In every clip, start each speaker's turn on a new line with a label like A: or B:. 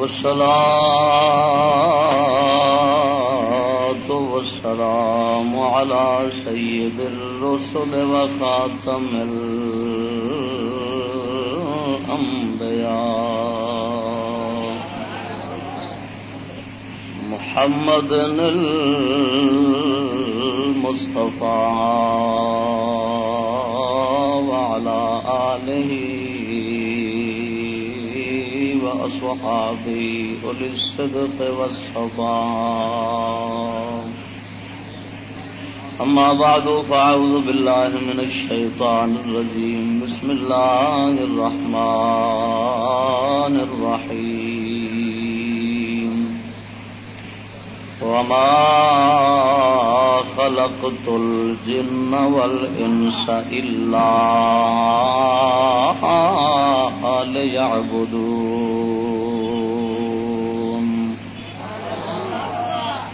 A: والصلاة والسلام على سيد الرسل وخاتم الأنبياء. محمد المصطفى وعلى آله وأصحابه أولي الصدق والصفاء أما بعد، فأعوذ بالله من الشيطان الرجيم. بسم الله الرحمن الرحيم. وما خلقت الجن والإنس إلا ليعبدون.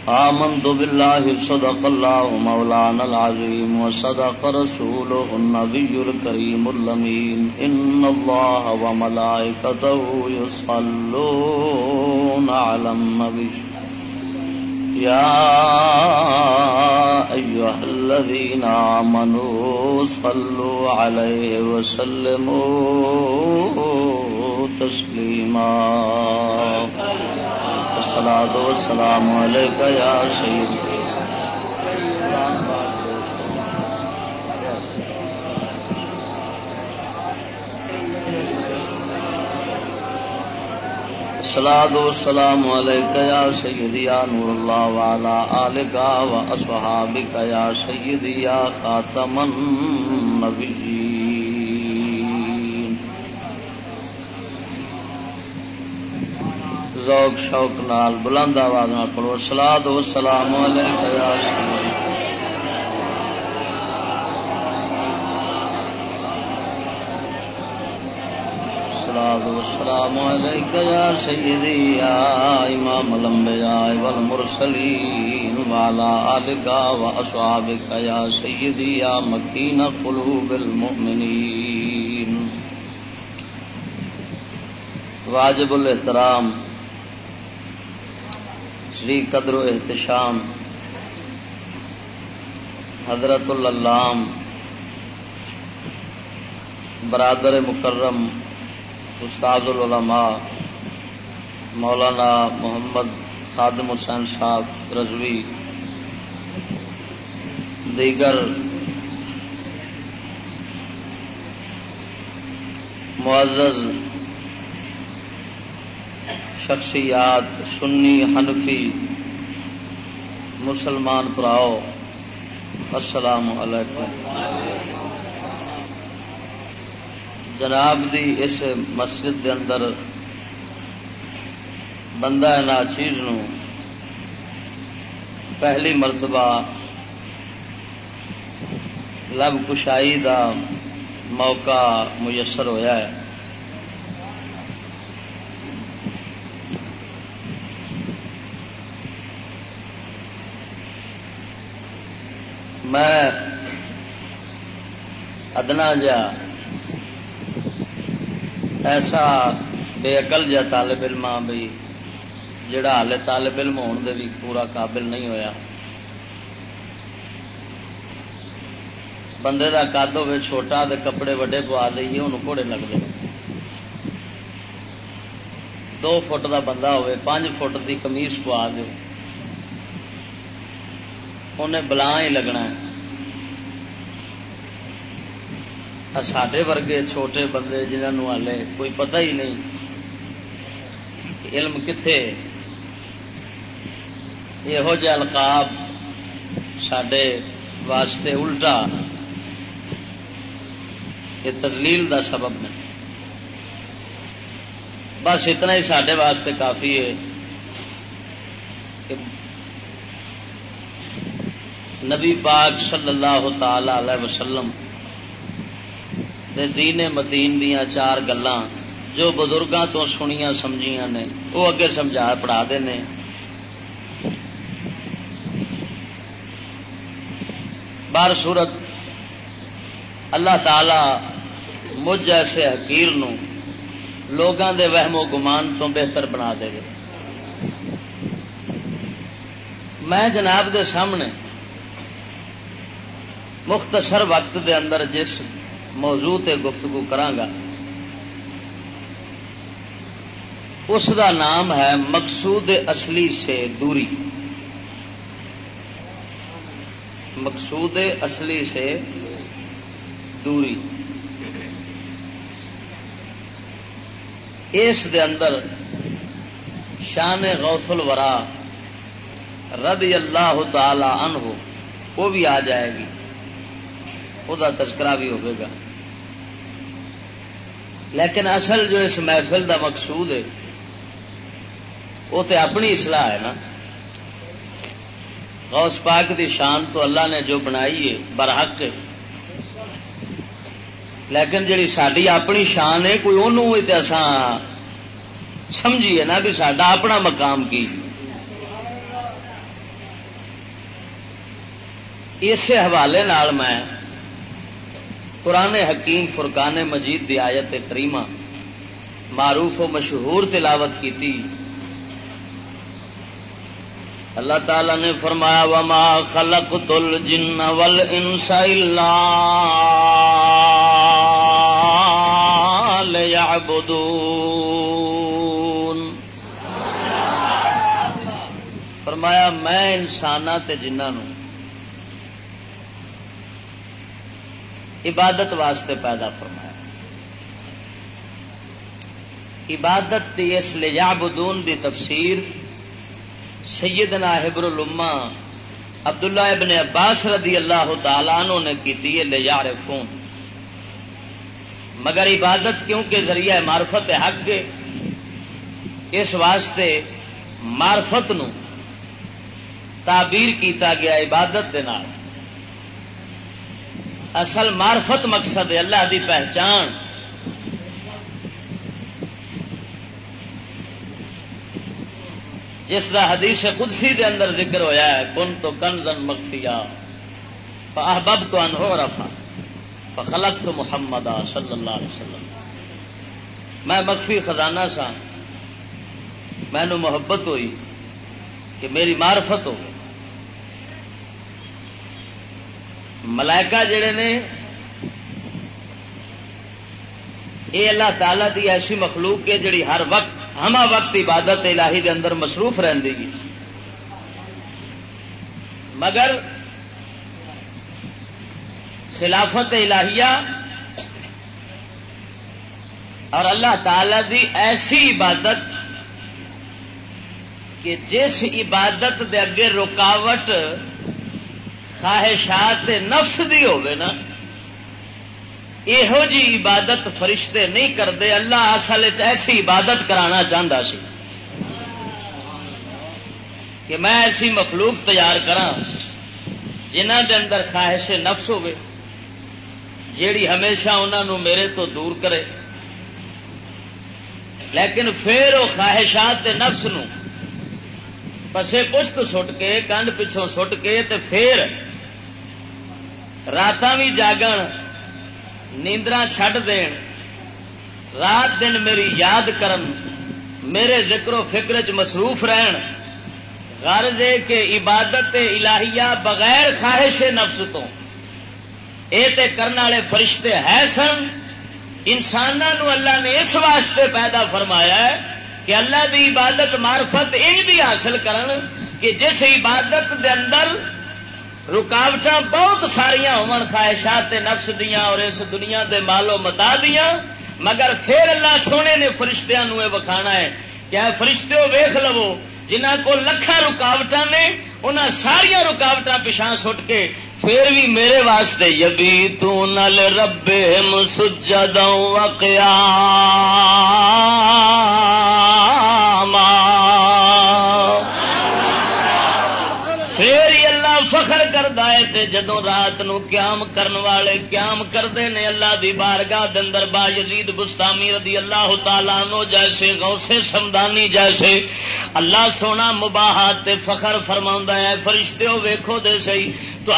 A: آمنت بالله صدق الله مولانا العظيم وصدق رسوله النبي الكريم اللمين إن الله وملائكته يصلون على النبي يا أيها الذين آمنوا صلوا عليه وسلموا تسليما الصلاة والسلام عليك يا سيدي الصلاة والسلام عليك يا سيدي يا نور الله وعلى آلك وأصحابك يا سيدي يا خاتم النبيين. ذوق، شوق نال بلند آواز نال پڑھو۔ الصلاة والسلام عليك يا سيدي والسلام عليك يا سيدي يا إمام الأنبياء والمرسلين وعلى آلك وأصحابك يا سيدي يا مكين قلوب المؤمنين واجب الاحترام شری قدر و احتشام، حضرت اللام، برادر مکرم استاد العلماء، مولانا محمد خادم حسین صاحب رضوی، دیگر معزز شخصیات، سنی، حنفی، مسلمان پراؤ، السلام علیکم۔ جناب دی اس مسجد دے اندر بندہ نا چیز نو، پہلی مرتبہ لب کشائی دا موقع میسر ہویا ہے۔ میں ادنا جا ایسا بے اقل جا طالب علم بھائی جڑا ہال طالب علم ہونے بھی پورا قابل نہیں ہویا۔ بندے کا کد ہوے چھوٹا تو کپڑے وڈے پوا دئیے انہوں گھوڑے لگتے دو فٹ دا بندہ ہوے پانچ فٹ دی کمیز پوا دو انہیں بلا ہی لگنا ہے۔ سڈے ورگے چھوٹے بندے جنہوں ہالے کوئی پتہ ہی نہیں علم کتنے یہو جہ القاب سڈے واسطے الٹا یہ تزلیل دا سبب نے بس اتنا ہی سڈے واسطے کافی ہے کہ نبی پاک صلی اللہ تعالی علیہ وسلم دین متین دیا چار گلا جو بزرگوں تو سنیا سمجھیاں نے، وہ اگے سمجھا پڑھا دے بار صورت اللہ تعالی مجھ ایسے حکیر نو لوگوں دے وہم و گمان تو بہتر بنا دے گا میں جناب دے سامنے مختصر وقت دے اندر جس موضوع تے گفتگو کرانگا۔ اس دا نام ہے مقصود اصلی سے دوری۔ مقصود اصلی سے دوری۔ اس دے اندر شان غوث الورا رضی اللہ تعالی عنہ، وہ بھی آ جائے گی۔ وہ تذکرہ بھی ہوگا لیکن اصل جو اس محفل دا مقصود ہے، وہ تو اپنی اصلاح ہے نا۔ غوث پاک دی شان تو اللہ نے جو بنائی ہے، برحق لیکن جی ساری اپنی شان ہے، کوئی انہوں سمجھیے نا کہ سڈا اپنا مقام کی۔ اسی حوالے میں قرآن حکیم فرقان مجید دی آیت کریمہ معروف و مشہور تلاوت کی تھی۔ اللہ تعالی نے فرمایا، وما خلق تل جن ول انسا فرمایا، میں انسان جنہوں عبادت واسطے پیدا فرمایا۔ عبادت اس بدون دی تفسیر سیدنا حبر الما عبداللہ ابن عباس رضی اللہ تعالیٰ عنہ نے کی لے فون مگر عبادت کیونکہ ذریعہ معرفت حق کے اس واسطے مارفت نو تعبیر کیتا گیا عبادت دے نال۔ اصل مارفت مقصد ہے، اللہ دی پہچان۔ جس کا حدیث قدسی دے اندر ذکر ہویا ہے، کن تو کنزن مکتیا احبب تو انہو رفا فخلق تو محمد صلی اللہ علیہ وسلم۔ میں مخفی خزانہ سا میں محبت ہوئی کہ میری معرفت ہو ملائکہ جڑے نے یہ اللہ تعالی دی ایسی مخلوق ہے جڑی ہر وقت، ہما وقت عبادت الہی دے اندر مصروف رہی مگر خلافت الہیہ اور اللہ تعالی دی ایسی عبادت کہ جس عبادت دے اگے رکاوٹ خواہشات نفس دی ہوگی نا یہو جی عبادت فرشتے نہیں کرتے، اللہ اصل ایسی عبادت کرانا چاہتا سی۔ کہ میں ایسی مخلوق تیار کرا جنہ دے اندر خواہش نفس ہوگی جیڑی ہمیشہ انہوں میرے تو دور کرے۔ لیکن پھر وہ خواہشات نفس نو پسے پشت سٹ کے کنڈ پچھوں سٹ کے، تے پھر رات بھی جاگن نیندرا چھڈ دین، رات دن میری یاد کرن، میرے ذکر و فکر چ مصروف رہن۔ غرض ہے کہ عبادت الہیہ بغیر خواہش نفس تو یہ کرنے والے فرشتے ہے سن۔ انسانوں اللہ نے اس واسطے پیدا فرمایا ہے کہ اللہ دی عبادت معرفت ان بھی حاصل کرن کہ جس عبادت دے اندر رکاوٹ بہت ساریا خواہشات نفس دیا اور اس دنیا دے مالو متا دیا مگر پھر اللہ سونے نے فرشتیاں وکھانا ہے کیا فرشتے ویخ لو جنہ کو لکھا رکاوٹ نے، انہاں ساریا رکاوٹ پچھا سٹ کے پھر بھی میرے واسطے یبی تو نل رب مسجدوں کیا فخر کرتا ہے جدو رات نو قیام کرن والے قیام کرتے نے اللہ دی بارگاہ دندر با یزید بستامی رضی اللہ تعالیٰ نو جیسے غوث سمدانی جیسے اللہ سونا مباحات فخر فرما ہے فرشتے ہو ویکھو دے سی تو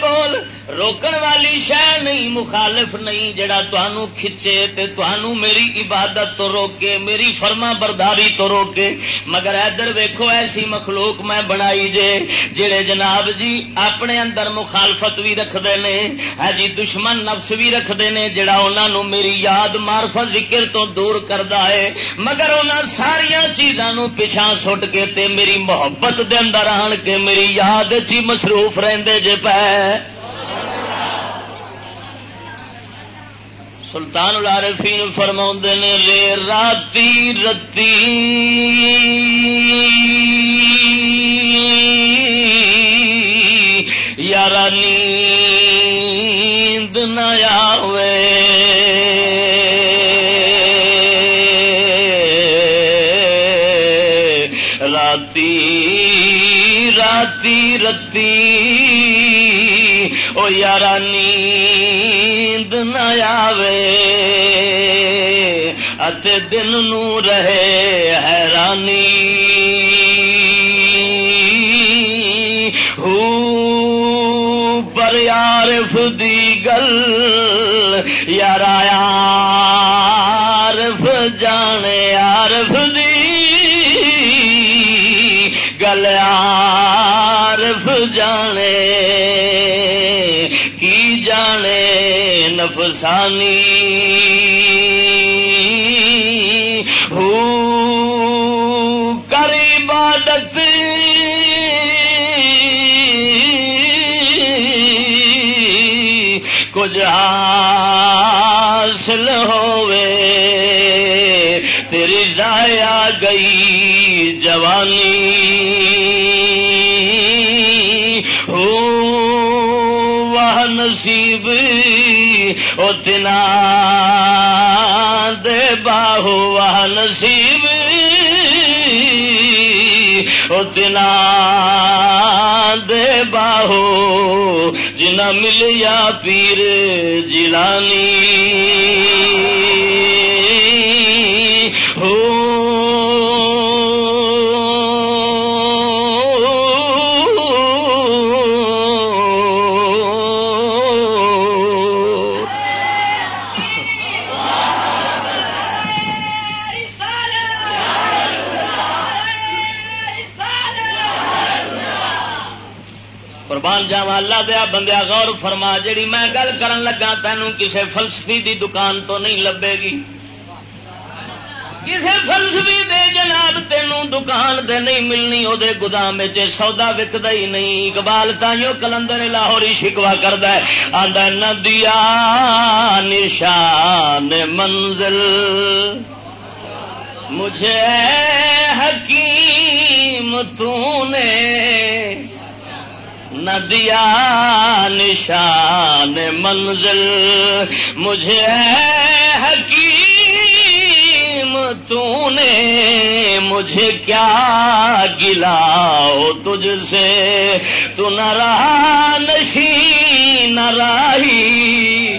A: کول روکن والی شہ نہیں، مخالف نہیں، جڑا تنوع کھچے تے تنوع میری عبادت تو روکے، میری فرما برداری تو روکے۔ مگر ادھر ویکو ایسی مخلوق میں بنائی جے، جڑے جناب جی اپنے اندر مخالفت بھی رکھتے ہیں ہاں جی دشمن نفس بھی رکھتے ہیں جڑا انہوں میری یاد مارفت ذکر تو دور کرتا ہے۔ مگر انہوں ساریا چیزوں پچھا سٹ کے تے میری محبت دے اندر آن کے میری یاد چی مصروف رہندے جے پہ سلطان العارفین فرما نے رے راتی رتی۔ یار نیند نیا ہوئے راتی راتی رتی۔ او یار نیند نیا دن نو رہے حیرانی۔ پر یارف دی گل یار آیا۔ نفسانی کچھ حاصل ہوئے تیری ضائع گئی جوانی۔ ہو وہ نصیب۔ اتنا دے باہو نصیب۔ اتنا دے باہو جنا ملیا پیر جیلانی۔ بندیا غور فرما، جیڑی میں گل کرن لگا تینوں کسے فلسفی دی دکان تو نہیں لبے گی۔ کسے فلسفی دے جناب تینوں دکان دے نہیں ملنی وہ گدام سودا وکد ہی نہیں۔ اقبال تائیوں کلندر لاہوری شکوا کرد آدھا ندیا نشان منزل۔ مجھے حکیم تو نے ندیا نشان منزل، مجھے حکیم تو نے مجھے کیا گلا ہو تجھ سے؟ تو نہ رہا نشی، نہ راہی۔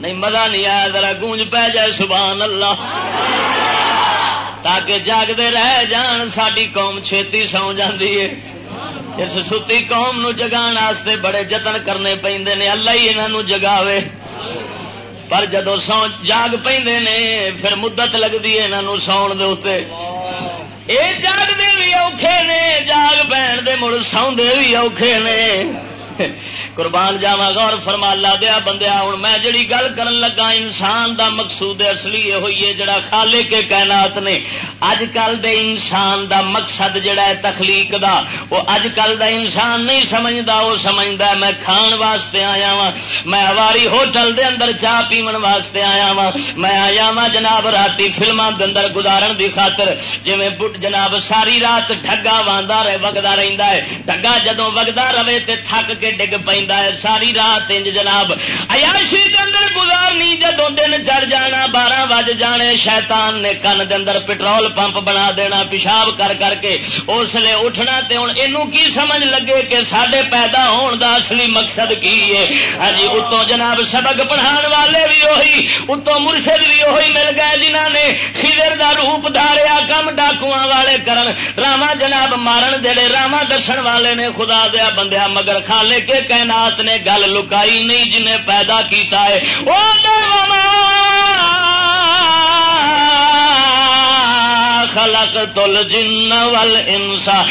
A: نہیں، مزہ نہیں آیا، ذرا گونج پہ جائے، سبحان اللہ۔ تاکہ جاگتے رہ جان ساری قوم چھتی سو جاتی ہے۔ اس ستی قوم نو جگان واسطے بڑے جتن کرنے پہ اللہ ہی انہوں جگاوے۔ پر جدو سو جاگ پہ پھر مدت لگتی ہے یہاں ساؤن دے یہ جاگتے بھی اوکھے نے، جاگ پہن دے مڑ سوندے بھی اوکھے نے۔ قربان جاوا غور فرما لا دیا بندیا ہوں میں جڑی گل کرن لگا، انسان دا مقصود اصلی یہ ہوئی ہے، جڑا خالے کے کائنات نے۔ اج کل دے انسان دا مقصد جڑا ہے تخلیق دا، وہ اج کل دا انسان نہیں سمجھدا، وہ سمجھدا میں کھان واسطے آیا وا میں اواری ہوٹل دے اندر چاہ پیمن واسطے آیا وا میں آیا وا جناب راتی فلماں دے اندر گزارن دی خاطر۔ جویں بٹ جناب ساری رات ڈھگا واندا رہے، وگدا رہندا ہے۔ ڈھگا جدوں وگدا رہے تے تھک کے ڈگ پہ ساری رات انج جناب۔ ایاشی کے اندر گزارنی جدو دن چڑھ جانا، بارہ بج جانے، شیطان نے کن دے اندر پٹرول پمپ بنا دینا، پیشاب کر کر کے اس لیے اٹھنا تے ہوں یہ کی سمجھ لگے کہ سڈے پیدا ہون دا اصلی مقصد کی ہے؟ ہاں جی اتوں جناب سبق پڑھان والے بھی وہی اتوں مرشد بھی وہی مل گئے جنہ نے خضر دا روپ داریا کم ڈاکو والے کرن۔ راما جناب مارن دے راما دسن والے نے خدا دیا بندیا، مگر کھا لے کے کائنات نے گل لکائی نہیں جنہیں پیدا کیتا ہے۔ خلق تل جن ول انسا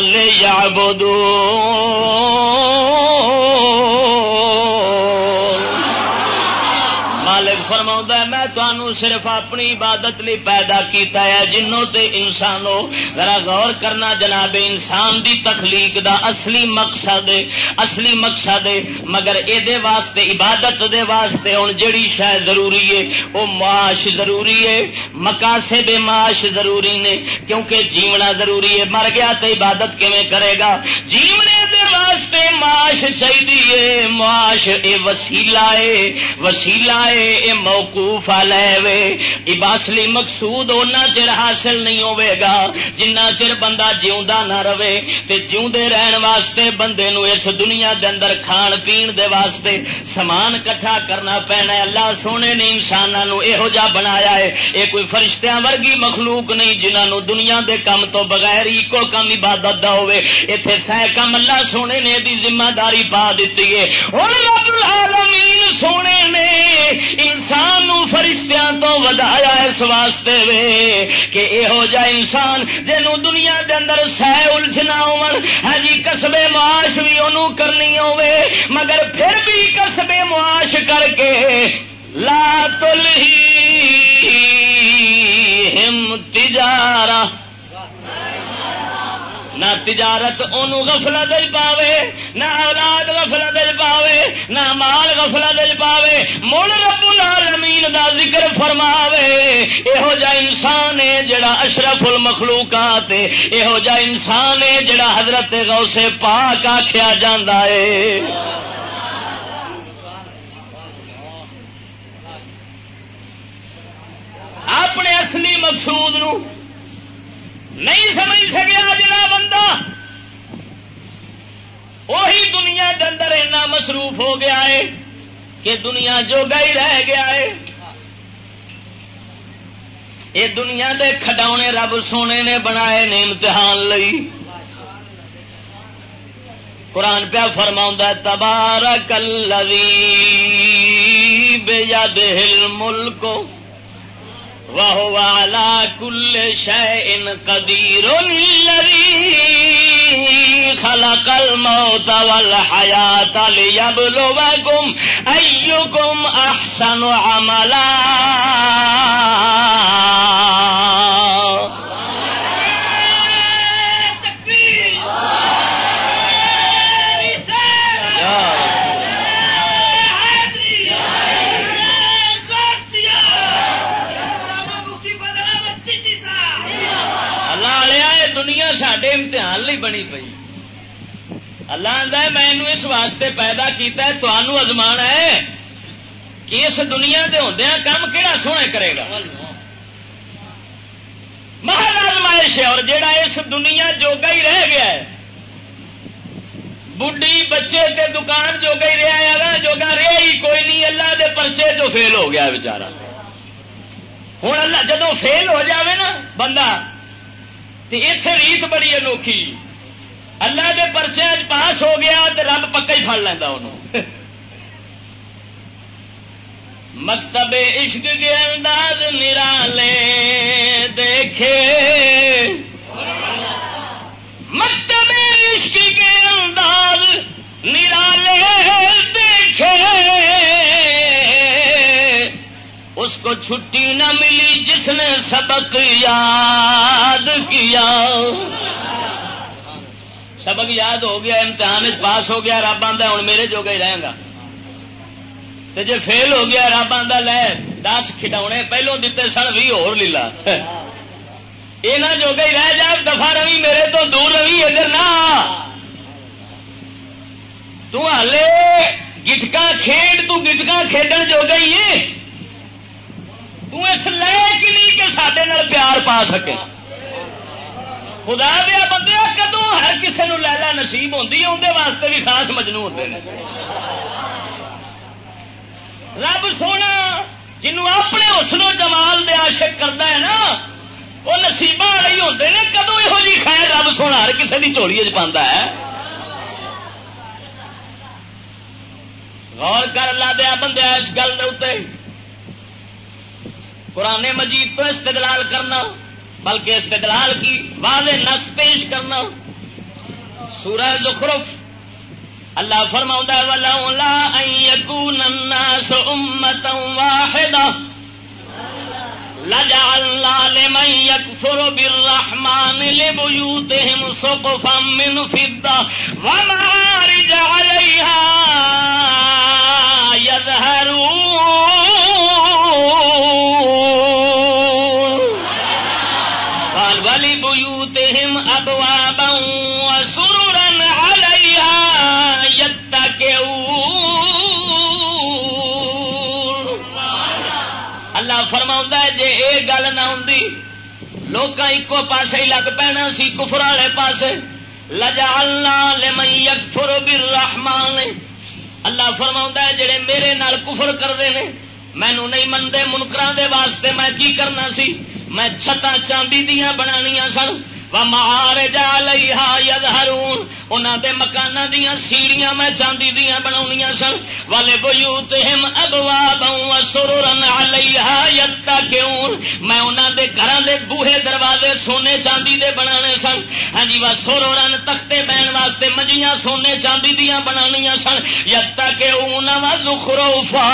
A: لیا بدو فرما صرف اپنی عبادت لی پیدا کیتا ہے، جنوں تے انسانوں، ذرا غور کرنا جناب، انسان دی تخلیق دا اصلی مقصد اصلی مقصد، مگر اے دے واسطے، عبادت دے واسطے ہوں جڑی شہ ضروری ہے وہ معاش ضروری ہے مکاسے معاش ضروری نے، کیونکہ جیونا ضروری ہے۔ مر گیا تو عبادت کیویں کرے گا؟ جیونے دے واسطے معاش چاہیے معاش اے وسیلہ ہے وسیلہ ہے اے موقوف وے۔ اباسلی مقصود اونا چر حاصل نہیں ہوئے گا۔ جنہ چر بندہ جیوندا نہ رہے، تے جیوندے رہن واسطے بندے نو اس دنیا دے اندر کھان پین دے واسطے سامان کٹھا کرنا پینا ہے۔ اللہ سونے نے انسانوں یہو جا بنایا ہے۔ یہ کوئی فرشتیاں ورگی مخلوق نہیں جنہوں دنیا دے کم تو بغیر ایکو کم عبادت دا ہوئے۔ ایتھے سہ کم اللہ سونے نے دی ذمہ داری پا دیتی ہے۔ ہن رب العالمین سونے نے انسان فر فرشتیاں تو ودایا اس واسطے وے کہ یہو جا انسان جنوں دنیا دے اندر سہ الجھنا ہاں جی کسبے معاش بھی انہوں کرنی ہوے مگر پھر بھی کسبے معاش کر کے لا تل ہی ہم تجارہ نہ تجارت ان گفلا دل پاوے، نہ اولاد گفلا دل پاوے، نہ مال گفلا دل پاوے۔ مڑ رب العالمین دا ذکر فرماوے۔ یہو جا انسان ہے جڑا اشرف المخلوقات یہو جا انسان ہے جڑا حضرت غوث پاک آخیا جا ہے۔ اپنے اصلی مقصود نو نہیں سمجھ سکیا جڑا بندہ۔ وہی دنیا کے اندر اتنا مصروف ہو گیا ہے کہ دنیا جو گئی رہ گیا ہے۔ یہ دنیا دے کھڈونے رب سونے نے بنائے نے امتحان لئی۔ قرآن پیا فرما تبارہ کلوی بے یاد ہل ملک وهو على کل شيء قدير الذي خلق الموت والحياة ليبلوكم گم احسن عملا سڈے امتحان لی بنی پی اللہ آدھا میں اس واسطے پیدا کیتا ہے تمہوں ازما ہے کہ اس دنیا کے ہوں کام کہڑا سونے کرے گا؟ محل ازمائش ہے، اور جڑا اس دنیا جوگا ہی رہ گیا ہے بڈی بچے تے دکان جوگا ہی رہا ہے جوگا رہا ہی کوئی نہیں، اللہ دے پرچے جو فیل ہو گیا بچارا ہوں اللہ جدو فیل ہو جاوے نا، بندہ اتے ریت بڑی انوکھی۔ اللہ کے پرچے پاس ہو گیا تو رب پکا ہی فل لینا انہوں مکتب عشق کے انداز نرالے دیکھے۔ مکتب عشق کے انداز نرالے دیکھے۔ اس کو چھٹی نہ ملی جس نے سبق یاد کیا۔ سبق یاد ہو گیا، امتحان پاس ہو گیا، رب آدھا ہوں میرے جو گئی رہے گا۔ جی فیل ہو گیا، رب آدھا لے دس کھڈونے پہلو دیتے سن بھی ہو لیلا۔ یہاں جو گئی رہ جا دفا روی میرے تو دور روی، ادھر نہ۔ تلے گٹکا کھیڈ، تو گٹکا کھیڈن جو گئی ہے تس لائق نہیں کہ سڈے پیار پا سکے۔ خدا دیا بندے کدو ہر کسی نو لیلا نصیب ہوتی اندر واسطے بھی خاص مجنو ہوتے ہیں رب سونا جنو اپنے حسن و جمال دے عاشق کرتا ہے نا، وہ نصیب والے ہی ہوتے ہیں کدو یہو جی خیر رب سونا ہر کسی کی چوڑی چ ہے۔ غور کر لا دیا بندے اس گل کے قرآن مجید تو استدلال کرنا، بلکہ استدلال کی واضح نس پیش کرنا۔ سورہ زخرف، اللہ فرما ولا يكون الناس لجعلنا لمن يكفر بالرحمن لبيوتهم سقفا من فضة ومعارج عليها يظهرون قال ولبيوتهم أبوابا وسررا اللہ فرما جی یہ گل نہ ہوں ایک پاس ہی لگ پینا سی، کفر والے پاس لجا اللہ لمئی اللہ فرما جڑے میرے نال کفر کرتے ہیں مینو نہیں منتے منکرا دے واسطے میں کی کرنا سی؟ میں چھتاں چاندی دیا بنانیاں سن۔ مہار جا لیا ید ہرون انہوں دے مکان دیا سیڑیاں میں چاندی دیا بنا سن، والے بویو تم ابوا بہو سر لیا ید کیوں میں انہوں دے گھر دے بوہے دروازے سونے چاندی دے بنا سن۔ ہاں جی وا سور رن تختے بہن واسطے مجیاں سونے چاندی دیا بنا سن۔ ید کہ زخروفا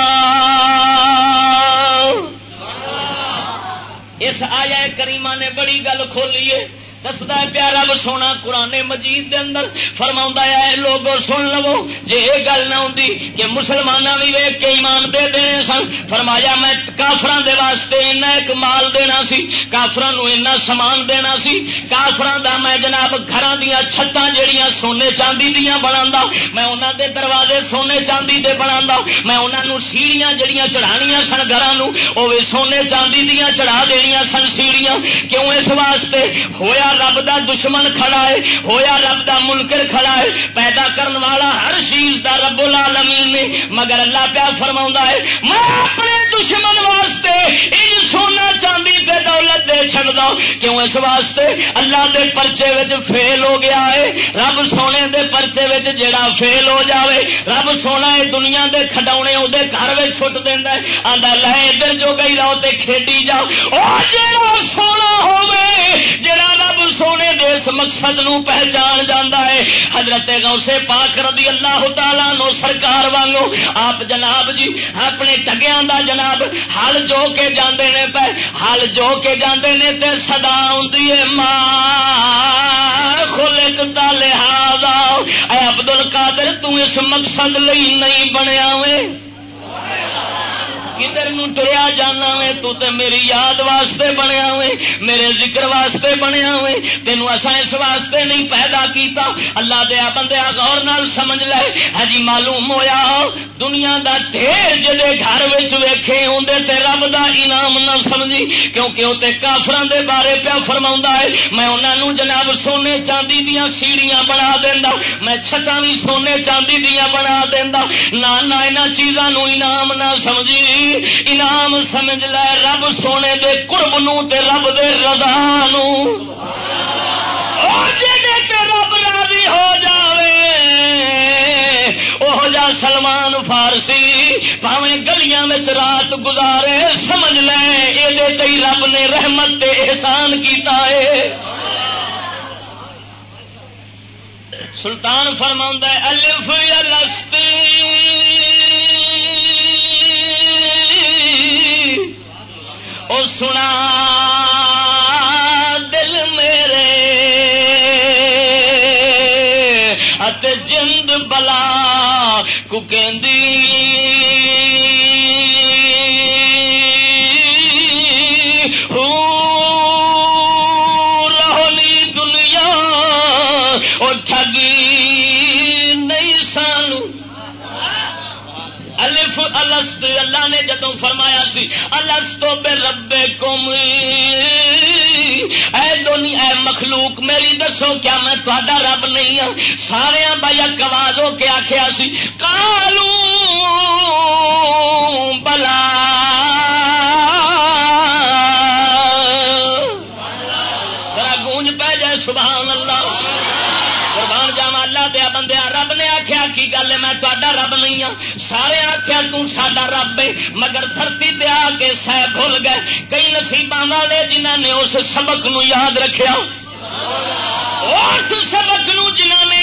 A: اس آیا کریمہ نے بڑی گل کھولی ہے۔ دستا پیارا رب سونا قرآن مجید دے اندر فرما ہے لوگ سن لو جی یہ گل نہ ہوتی کہ مسلمان بھی ویگ کے ایمان دے دے سن، فرمایا میں کافران دے واسطے اینا ایک مال دینا سی کافران اینا سامان دینا سی کافران دا میں جناب گھر دیا چھتاں جڑیاں سونے چاندی دیا بنا میں انہوں دے دروازے سونے چاندی دے بنا میں انہوں سیڑیاں جڑیاں چڑھانیاں سن گھر وہ سونے چاندی دیا چڑھا دنیا سن سیڑیاں کیوں اس واسطے ہویا رب دا دشمن کھڑا ہے، ہویا رب دا منکر کھڑا ہے، پیدا کرن والا ہر چیز دا رب العالمین نے مگر اللہ پیا فرما ہے، میں اپنے دشمن واسطے ان سونا چاندی تے دولت دے چڑا کیوں اس واسطے؟ اللہ دے پرچے وچ فیل ہو گیا ہے۔ رب سونے دے پرچے وچ جڑا فیل ہو جاوے، رب سونا ہے دنیا دے کھڈاونے او دے گھر وچ چھٹ دیندا ہے۔ آندا لے ادھر جو گئی رہو تے کھیڈی جاؤ۔ او جڑا سونا ہوے جڑا رب سونے دے اس مقصد نو پہچان جانا ہے۔ حضرت غوث پاک رضی اللہ تعالیٰ نو سرکار وانگو۔ آپ جناب جی اپنے ٹگیا دا جناب، ہل جو کے جاندے نے پہ، ہل جو کے جاندے نے تے صدا ہوندی ہے۔ ماں خلق لہذا۔ اے عبد القادر تو اس مقصد لئی نہیں بنیا ہوئے۔ کدھر تریا جانا وے؟ تو تے میری یاد واسطے بنیا ہوئے میرے ذکر واسطے بنیا ہوئے تینوں اصا اس واسطے نہیں پیدا کیتا۔ اللہ دیا بندیا غور نال سمجھ لے۔ ہجی معلوم ہویا دنیا دا ڈھیر جدے گھر ویکھے اندر تے رب دا انعام نہ سمجھی، کیونکہ وہ کافران دے بارے پیا فرما ہے، میں انہوں جناب سونے چاندی دیا سیڑیاں بنا دینا میں چھتا بھی سونے چاندی دیا بنا دینا نہ چیزوں انعام نہ سمجھی۔ انعام سمجھ لے، رب سونے دے قرب نو تے رب دے رضا نو۔ رب راضی ہو جاوے وہ جا سلمان فارسی پاوے گلیاں میں رات گزارے، سمجھ لے یہ رب نے رحمت تے احسان کیتا ہے۔ سلطان فرما الف او سنا دل میرے ات جند بلا کو کہندی اللہ نے جدو فرمایا سی، الستو بے ربے کم اے دنیا اے مخلوق، میری دسو کیا میں تا رب نہیں ہوں سارے بھائی کواز ہو کے آخیا سی کالو بلا آخیا گل ہے میں تا رب نہیں ہوں سارے آخیا تا رب ہے، مگر دھرتی تے آ کے سہ بھول گئے۔ کئی نصیبان والے جنہ نے اس سبق نو یاد رکھیا۔ سبق نو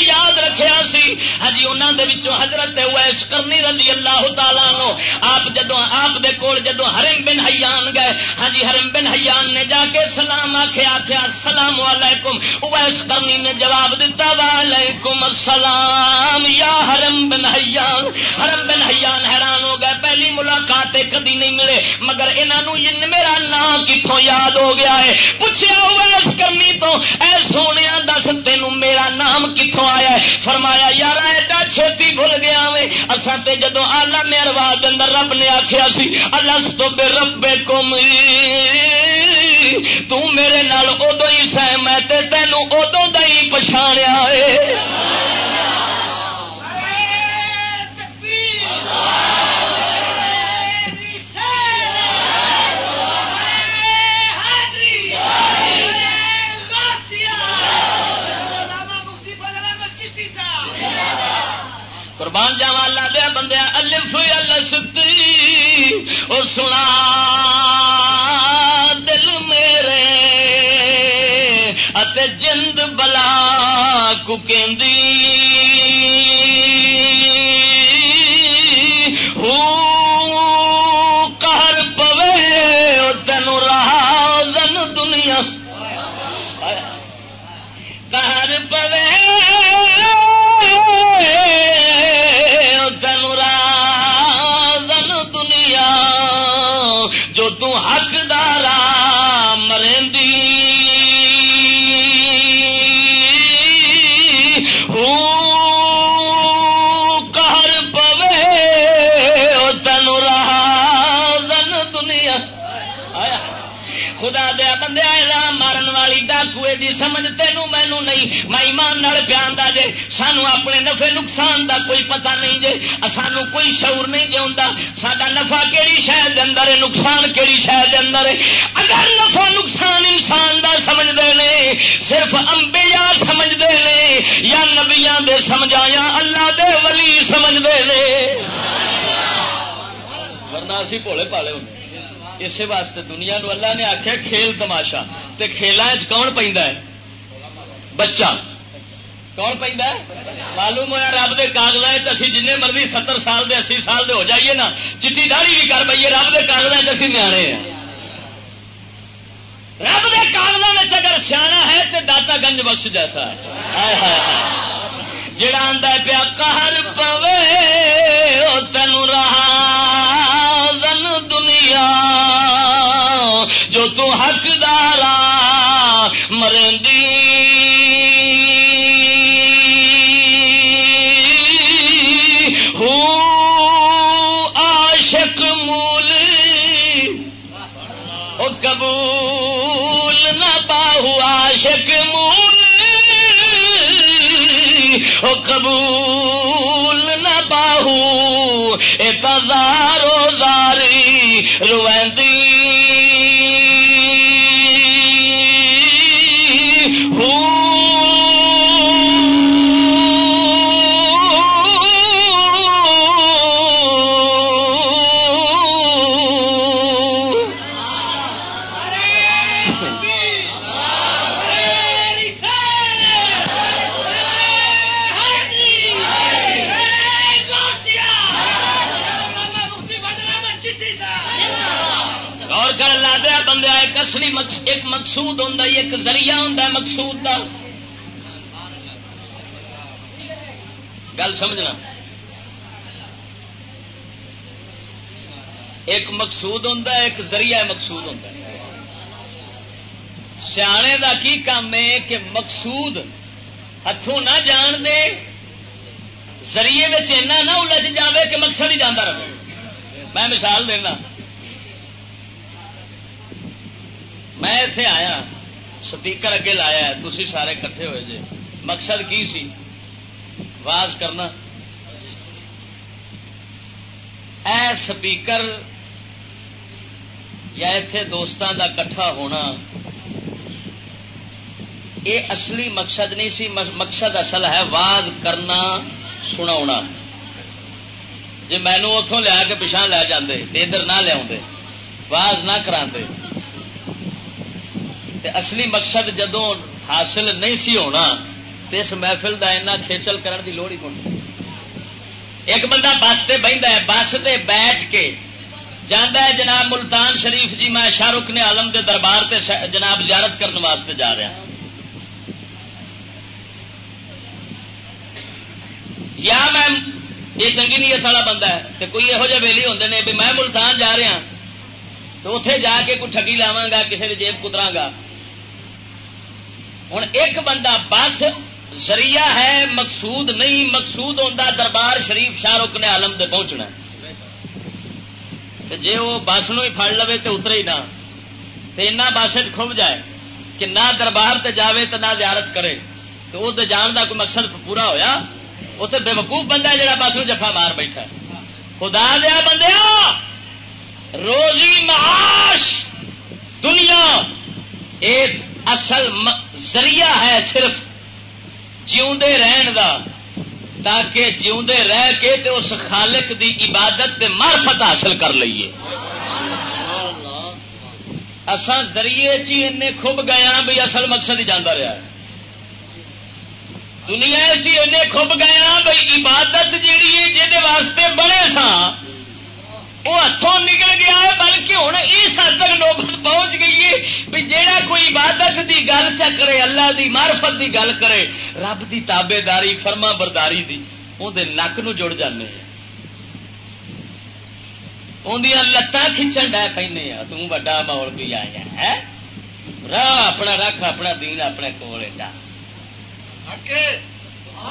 A: جنہ نے یاد رکھیا سی۔ ہاں انہوں دے وچوں حضرت ویس کرنی رضی اللہ تعالیٰ نو آپ جدو آپ دے کول جدو حرم بن حیان گئے ہاں جی حرم بن حیان نے جا کے سلام آخیا آخیا السلام علیکم۔ ویس کرنی نے جواب دیتا وعلیکم السلام یا حرم بن حیان۔ حرم بن حیان حیران ہو گئے، پہلی ملاقات کدی نہیں ملے، مگر انہوں میرا نام کتوں یاد ہو گیا ہے۔ پوچھا ویس کرنی تو؟ اے سونے دس تین میرا نام کتوں فرمایا فرمایا یار ایڈا چھتی بھول گیا وے اصا تے جدو آلہ میرواد اندر رب نے آخیا سی، اللہ تو بے رب کم تیرے ادو ہی سہ میں تینوں ادو دئی پچھاڑیا ہے. قربان جاوا اللہ دیا بندے، الف الستی او سنا دل میرے، اتے جند بلا ککیندی۔ ہوں حق دارا مرندی ایڈی سمجھ تینوں مینو نہیں۔ میں ایمان پیا جے سانو اپنے نفے نقصان دا کوئی پتہ نہیں جے۔ سانو کوئی شعور نہیں جی ہوں سا نفا کہڑی شہر اندر ہے؟ نقصان کہڑی شہر اندر ہے؟ اگر نفا نقصان انسان دا سمجھتے ہیں صرف امبیا سمجھتے ہیں یا نبیا دے سمجھایا اللہ دے ولی سمجھتے ہیں ورنہ اسی بھولے پالے ہوں اسی واسطے دنیا نو اللہ نے آخیا کھیل تماشا تے کھیل کون پہ بچہ۔ کون پہ معلوم ہوا رب کے کاغذات اسی جن مرضی ستر سال دے، اسی سال دے ہو جائیے نا۔ چیٹی داری بھی کر پائیے رب کے کاغذات اسی نیا رب کے کاغذات اگر سیاح ہے تو داتا گنج بخش جیسا ہے۔ جڑا آدھا پیا کہر پوے تین رہا۔ دنیا جو تو حقدار مرندی۔ قبول نہ باہو عاشق مول او قبول باہو اتزارو زاری روندی مقصود ہوں ایک ذریعہ ہوں مقصود کا گل سمجھنا؟ ایک مقصود ہوں ایک ذریعہ مقصود ہوں سیانے کا کی کام ہے کہ مقصود ہاتھوں نہ جان دے، ذریعے ایسا نہ الجھ جاوے کہ مقصد ہی جانا رہے۔ میں مثال دینا۔ میں اتے آیا، سپیکر اگے لایا تھی سارے کٹھے ہوئے جی مقصد کی سی؟ واز کرنا۔ اے سپیکر، یا اتے دوستان کا کٹھا ہونا۔ یہ اصلی مقصد نہیں سی مقصد اصل ہے واز کرنا سنا جی مینو اتوں لیا کے پچھا لے جاندے ادھر نہ لیا واز نہ کرا اصلی مقصد جدو حاصل نہیں سی ہونا تو اس محفل کا ایسا کھیچل کرن دی لوڑ ہی کون ایک بندہ بس سے بہتا ہے، بس سے بیٹھ کے جانا ہے جناب ملتان شریف جی میں شاہ رخ نے آلم کے دربار سے جناب زیارت کرنے واسطے جا رہا یا میں یہ چنگی نیت والا بندہ ہے تو کوئی یہو جہ ویلی ہوتے ہیں بھی میں ملتان جا رہا ہاں تو اتے جا کے کوئی ٹگی لاوا گا کسی نے جیب کترا گا۔ ہوں ایک بندہ بس ذریعہ ہے، مقصود نہیں، مقصود ہوتا دربار شریف شاہ رخ نے آلم دے پہنچنا جی وہ بس نو ہی فڑ لو تو اترے ہی نہ۔ بس کھب جائے کہ نہ دربار تے جاوے تو نہ زیارت کرے۔ تو وہ جان کا کوئی مقصد پورا ہویا اتنے بے وقوف بندہ ہے جڑا بس جفا مار بیٹھا خدا دیا بندے روزی معاش، دنیا ایک اصل ذریعہ ہے صرف جیوندے رہن دا، تاکہ جیوندے رہ کے تے اس خالق دی عبادت تے معرفت حاصل کر لئیے۔ اسان ذریعے چی ان کھب گیا ہاں بھی اصل مقصد ہی جانا رہا ہے۔ دنیا چی ان کھب گیا ہاں بھائی عبادت جیڑی جہد واسطے بڑے سا وہ ہاتھوں نکل گیا ہے بلکہ ہوں اس حد تک نوبت پہنچ گئی ہے بھی جیڑا کوئی عبادت دی گل چ کرے اللہ دی معرفت دی گل کرے رب دی تابے داری فرما برداری دی اندر نک نو جڑ جانے اندیا لتان کھچن ڈے پہنے تا ماحول بھی آیا ہے راہ اپنا رکھ اپنا دین اپنے کول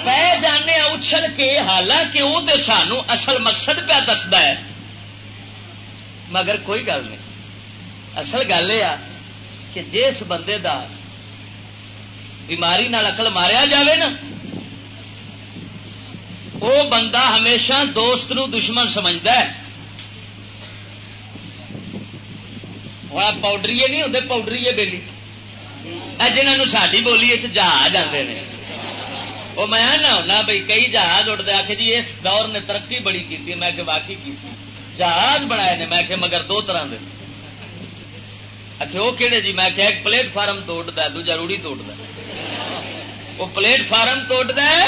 A: پہ جانے اچھل کے حالانکہ وہ تو سانو اصل مقصد پہ دستا ہے۔ مگر کوئی گل نہیں۔ اصل گل یہ کہ جس بندے دا بیماری نال اقل ماریا جاوے نا وہ بندہ ہمیشہ دوست نو دشمن سمجھتا ہے۔ ہوں پاؤڈری نہیں ہوتے پاؤڈری ہے بےلی جنہوں ساری بولی جہاز آتے ہیں وہ میں نہ ہونا بھائی کئی جہاز اٹھتے آ کے جی اس دور نے ترقی بڑی کی میں کہ واقعی کی جہاز بنائے نے، میں کہ مگر دو طرح دے۔ وہ کہڑے جی؟ میں کہ ایک پلیٹ فارم توڑتا ہے، دوجا روڑی توڑتا وہ پلیٹ فارم توڑتا ہے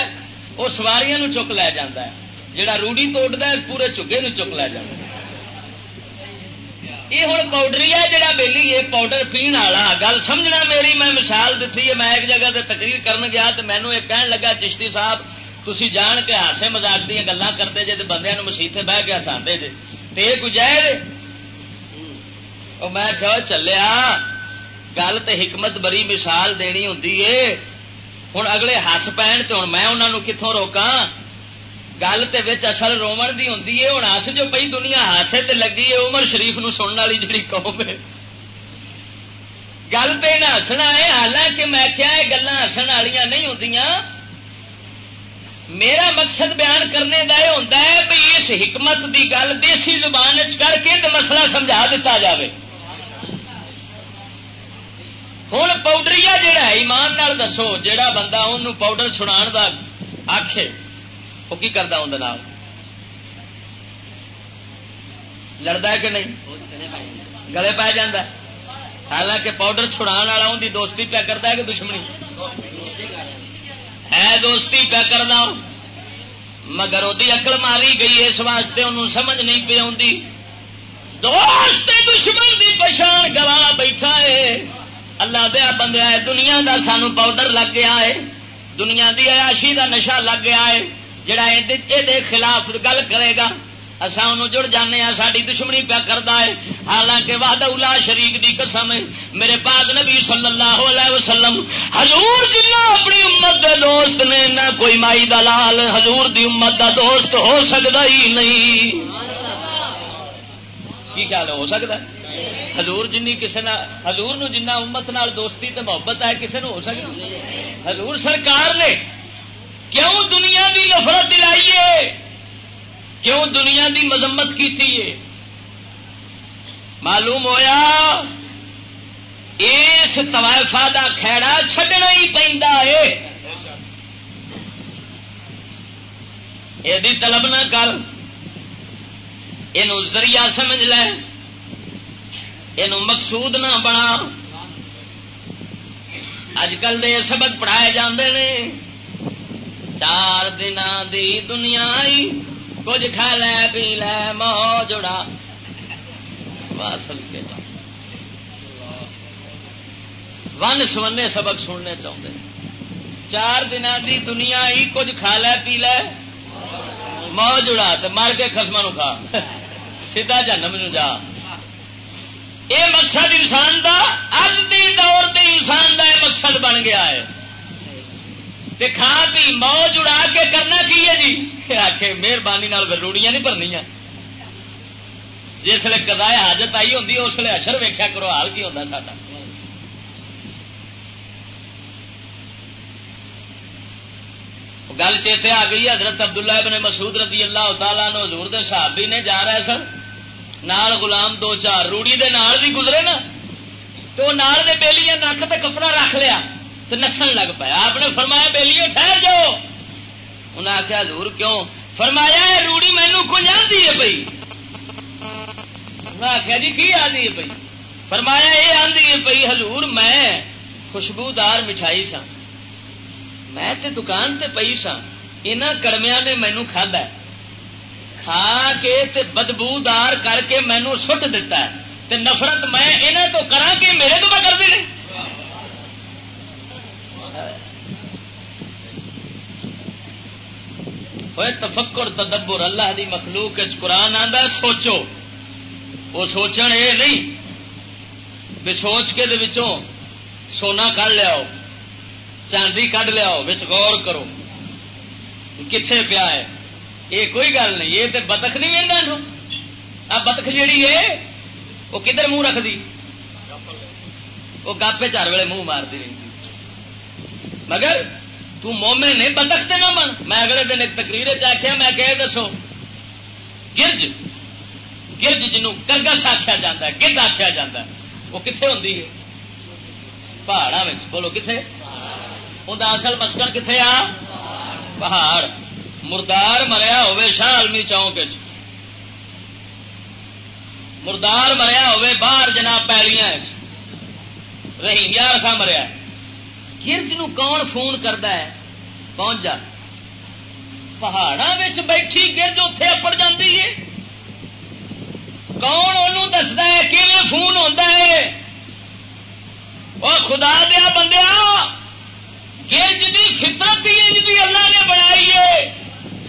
A: وہ سواریاں نو چک لے جاتا ہے۔ جہاں روڑی توڑتا ہے، پورے چگے نو چک لے جاتا یہ ہوں پاؤڈری ہے جہاں بہلی ہے پاؤڈر پین والا گل سمجھنا میری، میں مثال دیتی ہے، میں ایک جگہ سے تقریر کرن گیا تو مینو ایک کہن لگا، چشتی صاحب تھی جان کے ہاسے مزاق دیا گلا کرتے جی بندے مسیطے بہ کے ہساتے میں کہ چلیا، گل تو حکمت بری مثال دینی ہوں ہوں اگلے ہس پہن تو ہوں میں انہوں کتوں روکا گل تو اصل رومن کی ہوں ہوں ہس جو پی دنیا ہاسے تے لگی ہے عمر شریف نو سننے والی جڑی قوم ہے گل تو ہسنا ہے حالانکہ میں کیا گلا ہسن والی نہیں ہوں میرا مقصد بیان کرنے کا یہ ہوتا ہے بھی اس حکمت دی گل دیسی زبان کر کے تو مسئلہ سمجھا دیتا جاوے۔ ہوں پاؤڈری جہا ہے، ایمان نال دسو جہا بندہ ان پاؤڈر چھڑا دا آخے وہ کی کرتا اندر لڑتا ہے کہ نہیں؟ گلے پی جا حالانکہ پاؤڈر چھڑا والا ان کی دوستی پیا کرتا ہے کہ دشمنی؟ ہے دوستی پہ کرنا۔ مگر وہی اکل ماری گئی اس واسطے انہوں سمجھ نہیں پی آتی دوست دشمن دی پچھان گوا بیٹھا ہے۔ اللہ دیا بندہ ہے، دنیا دا سانو پاؤڈر لگ گیا ہے۔ دنیا دی عیاشی دا نشہ لگ گیا ہے۔ جڑا یہ خلاف گل کرے گا اصا ان جڑ جانے ہاں ساری دشمنی پیا کرتا ہے۔ حالانکہ واد الا شریک دی قسم ہے۔ میرے پاک نبی صلی اللہ علیہ وسلم، حضور جنا اپنی امت دے دوست نے، نہ کوئی مائی دلال، حضور دی امت دا دوست ہو سکتا ہی نہیں۔ کی خیال ہو سکتا ہے؟ حضور جن کسی حضور نو جنہ امت نال دوستی تے محبت ہے کسی نو ہو سکتی حضور سرکار نے، کیوں دنیا دی نفرت دلائیے کیوں دنیا دی مذمت کی تھی معلوم ہویا اس اس طوائفہ دا کھیڑا چھڈنا ہی پہنتا ہے۔ یہ طلب نہ کر۔ یہ ذریعہ سمجھ لے۔ یہ مقصود نہ بنا۔ اج کل دے سبق پڑھائے جاندے نے۔ چار دن دی دنیا آئی کچھ کھا لے پی لے مو جڑا۔ ون سونے سبق سننے چاہتے چار دن دی دنیا آئی کچھ کھا لے، پی لے۔ مو جڑا تو مر کے خسما نو کھا۔ سیدا جنم نو جا۔ یہ مقصد انسان دا اج دی دور دے انسان دا یہ مقصد بن گیا ہے۔ کھا پی، موج اڑا کے کرنا کی ہے جی؟ آخ مہربانی روڑیاں نہیں بھرنی جس کدائے حاجت آئی ہوتی اس لیے اشر ویخیا کرو، حال کی ہوتا سا گل چیتے آ گئی، حضرت عبداللہ ابن مسعود رضی اللہ تعالیٰ نو حضور دے صحابی نے جا رہے سن۔ نال غلام دو چار، روڑی دے نال بھی گزرے نا۔ تو نال دے بیلی نک تے کپڑا رکھ لیا۔ تو نسن لگ پایا آپ نے فرمایا بیلی ٹھہر جاؤ۔ انہیں آخیا دور کیوں؟ فرمایا روڑی مینو کنجا دی ہے بھائی آخیا جی کی آدھی ہے بھائی فرمایا یہ آدھی ہے بھائی ہزور میں خوشبودار مٹھائی سا میں تے دکان تے پئی سا یہاں کڑمیا نے مینو کھدا کھا کے تے بدبودار کر کے مینو سٹ دیتا ہے۔ تے نفرت میں انہیں تو کرا کہ میرے تو میں کر تفکر، تدبر، اللہ دی مخلوق قرآن آدھا سوچو۔ وہ سوچن یہ نہیں بھی سوچ کے دے سونا کھ لیا چاندی کھ لیا غور کرو۔ کتنے پیا ہے؟ یہ کوئی گل نہیں، یہ تو بتخ نہیں وہدا آ بتخ جیڑی ہے وہ کدھر منہ رکھ دی وہ گاپے چار ویلے منہ مارتی رہی مگر تو مومے نے بتخ نہ بن میں اگلے دن ایک تقریر آخیا میں کہ دسو۔ گرج گرج جنوں کرگس آخیا جا گرد آخیا جا وہ کتنے ہوں پہاڑوں میں بولو کتنے وہ اصل مسکن کتنے آ؟ پہاڑ۔ مردار مریا شاہ عالمی چوک مردار مریا باہر جناب پیلیاں رہی یار خا مریا گرج نو کون فون کرتا ہے؟ پہنچ جا۔ پہاڑا بیٹھی گرج اتے اپڑ جاتی ہے۔ کون انہوں دستا ہے کہ فون ہوتا ہے؟ وہ خدا دیا بندیا، گرج کی فطرت ہی اللہ نے بنائی ہے۔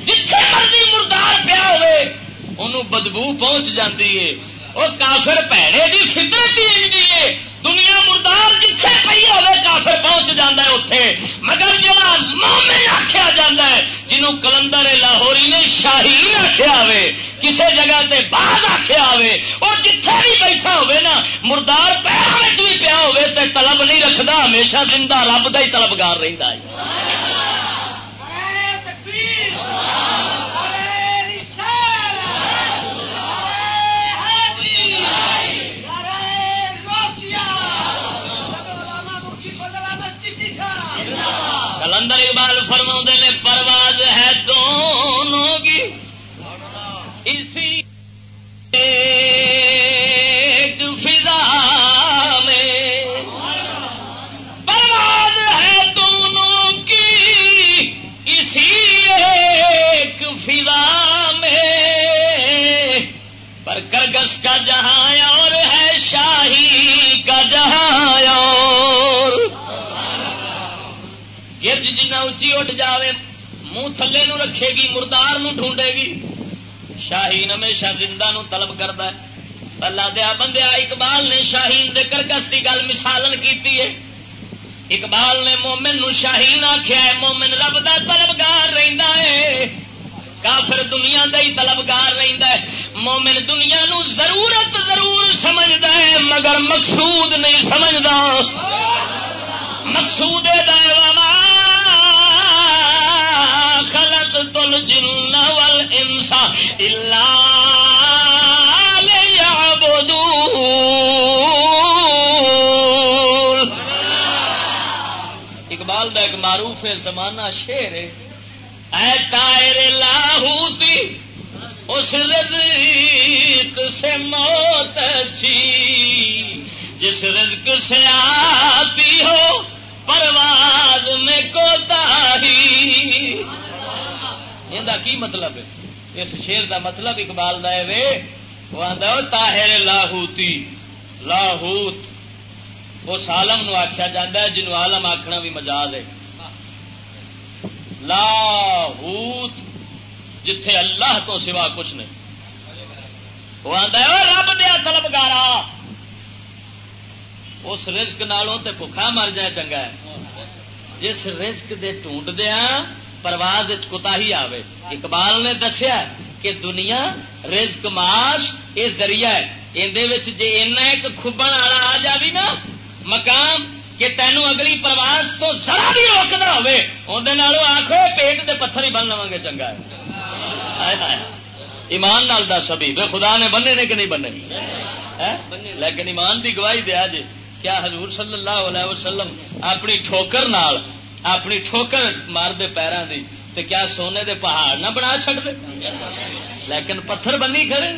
A: جتھے مرضی مردار پیا ہوئے انہوں بدبو پہنچ جاتی ہے۔ وہ کافر پیڑے کی فطرت ہی ہے۔ دنیا مردار جتھے پی ہوے کافر پہنچ جاتا ہے اتے مگر جا مومن آخیا جا ہے جنہوں کلندر لاہوری نے شاہین آخیا ہوے کسی جگہ تے باز آخیا ہوے وہ جتھے بھی بیٹھا ہوے نا، مردار پیر بھی پیا ہوے تے طلب نہیں رکھتا ہمیشہ زندہ رب کا ہی طلبگار رہتا ہے۔ کلندر اقبال فرما نے، پرواز ہے دونوں کی۔ اسی ایک فضا میں۔ پرواز ہے دونوں کی۔ اسی ایک فضا میں۔ پر کرگس کا جہاں اور ہے، شاہی کا جہاں اور جنا اچھی اٹھ جاوے، منہ تھلے نو رکھے گی، مردار نو ڈھونڈے گی۔ شاہین ہمیشہ زندہ نو طلب کرتا ہے۔ اللہ دیا بندیا اقبال نے شاہین دے کرکس کی گل مثالن کی اقبال نے مومن نو شاہین آخیا ہے، مومن رب دا طلبگار رہندا ہے۔ کافر دنیا دا ہی طلبگار رہندا ہے۔ مومن دنیا نو ضرورت ضرور سمجھدا ہے، مگر مقصود نہیں سمجھدا۔ مقصود خلق تل جن والانسا الا لیعبدون۔ اقبال دا ایک معروف ہے، زمانہ شعر ہے۔ اے تائر لاہوتی، اس رزق سے موت اچھی۔ جس رزق سے آتی ہو، پرواز میں کوتا ہی۔ کی مطلب ہے؟ اس شیر دا مطلب اقبال دا ہے وہ آدھا تاہر لاہوتی، لاہوت۔ اس آلم نو آخیا جا جنوب آلم آخنا بھی مجاز ہے۔ لاہوت، جتھے اللہ تو سوا کچھ نہیں۔ وہ آدھا رب دیا طلبگارا اس رسک نالوں تے بخا مر جائے، چنگا ہے۔ جس رسک دے ٹونڈ دیا پرواز کتا ہی آوے۔ اقبال نے دسیا کہ دنیا رزق معاش یہ ذریعہ ہے۔ اندر جی ایک کھبن والا آ جاوی نا، مقام کہ تینوں اگلی پرواز تو ذرا بھی روکنا ہوے اندر آخو پیٹ دے پتھر ہی بن لوا گے چنگا ہے۔ ایمان نال دس ابھی۔ بے خدا نے بننے نے کہ نہیں بننے ہاں؟ لیکن ایمان دی گواہی دیا جی۔ کیا حضور صلی اللہ علیہ وسلم اپنی ٹھوکر نال اپنی ٹھوکر مار دے پیروں دی تے کیا سونے دے پہاڑ نہ بنا چڑ دے لیکن پتھر بنی کھڑے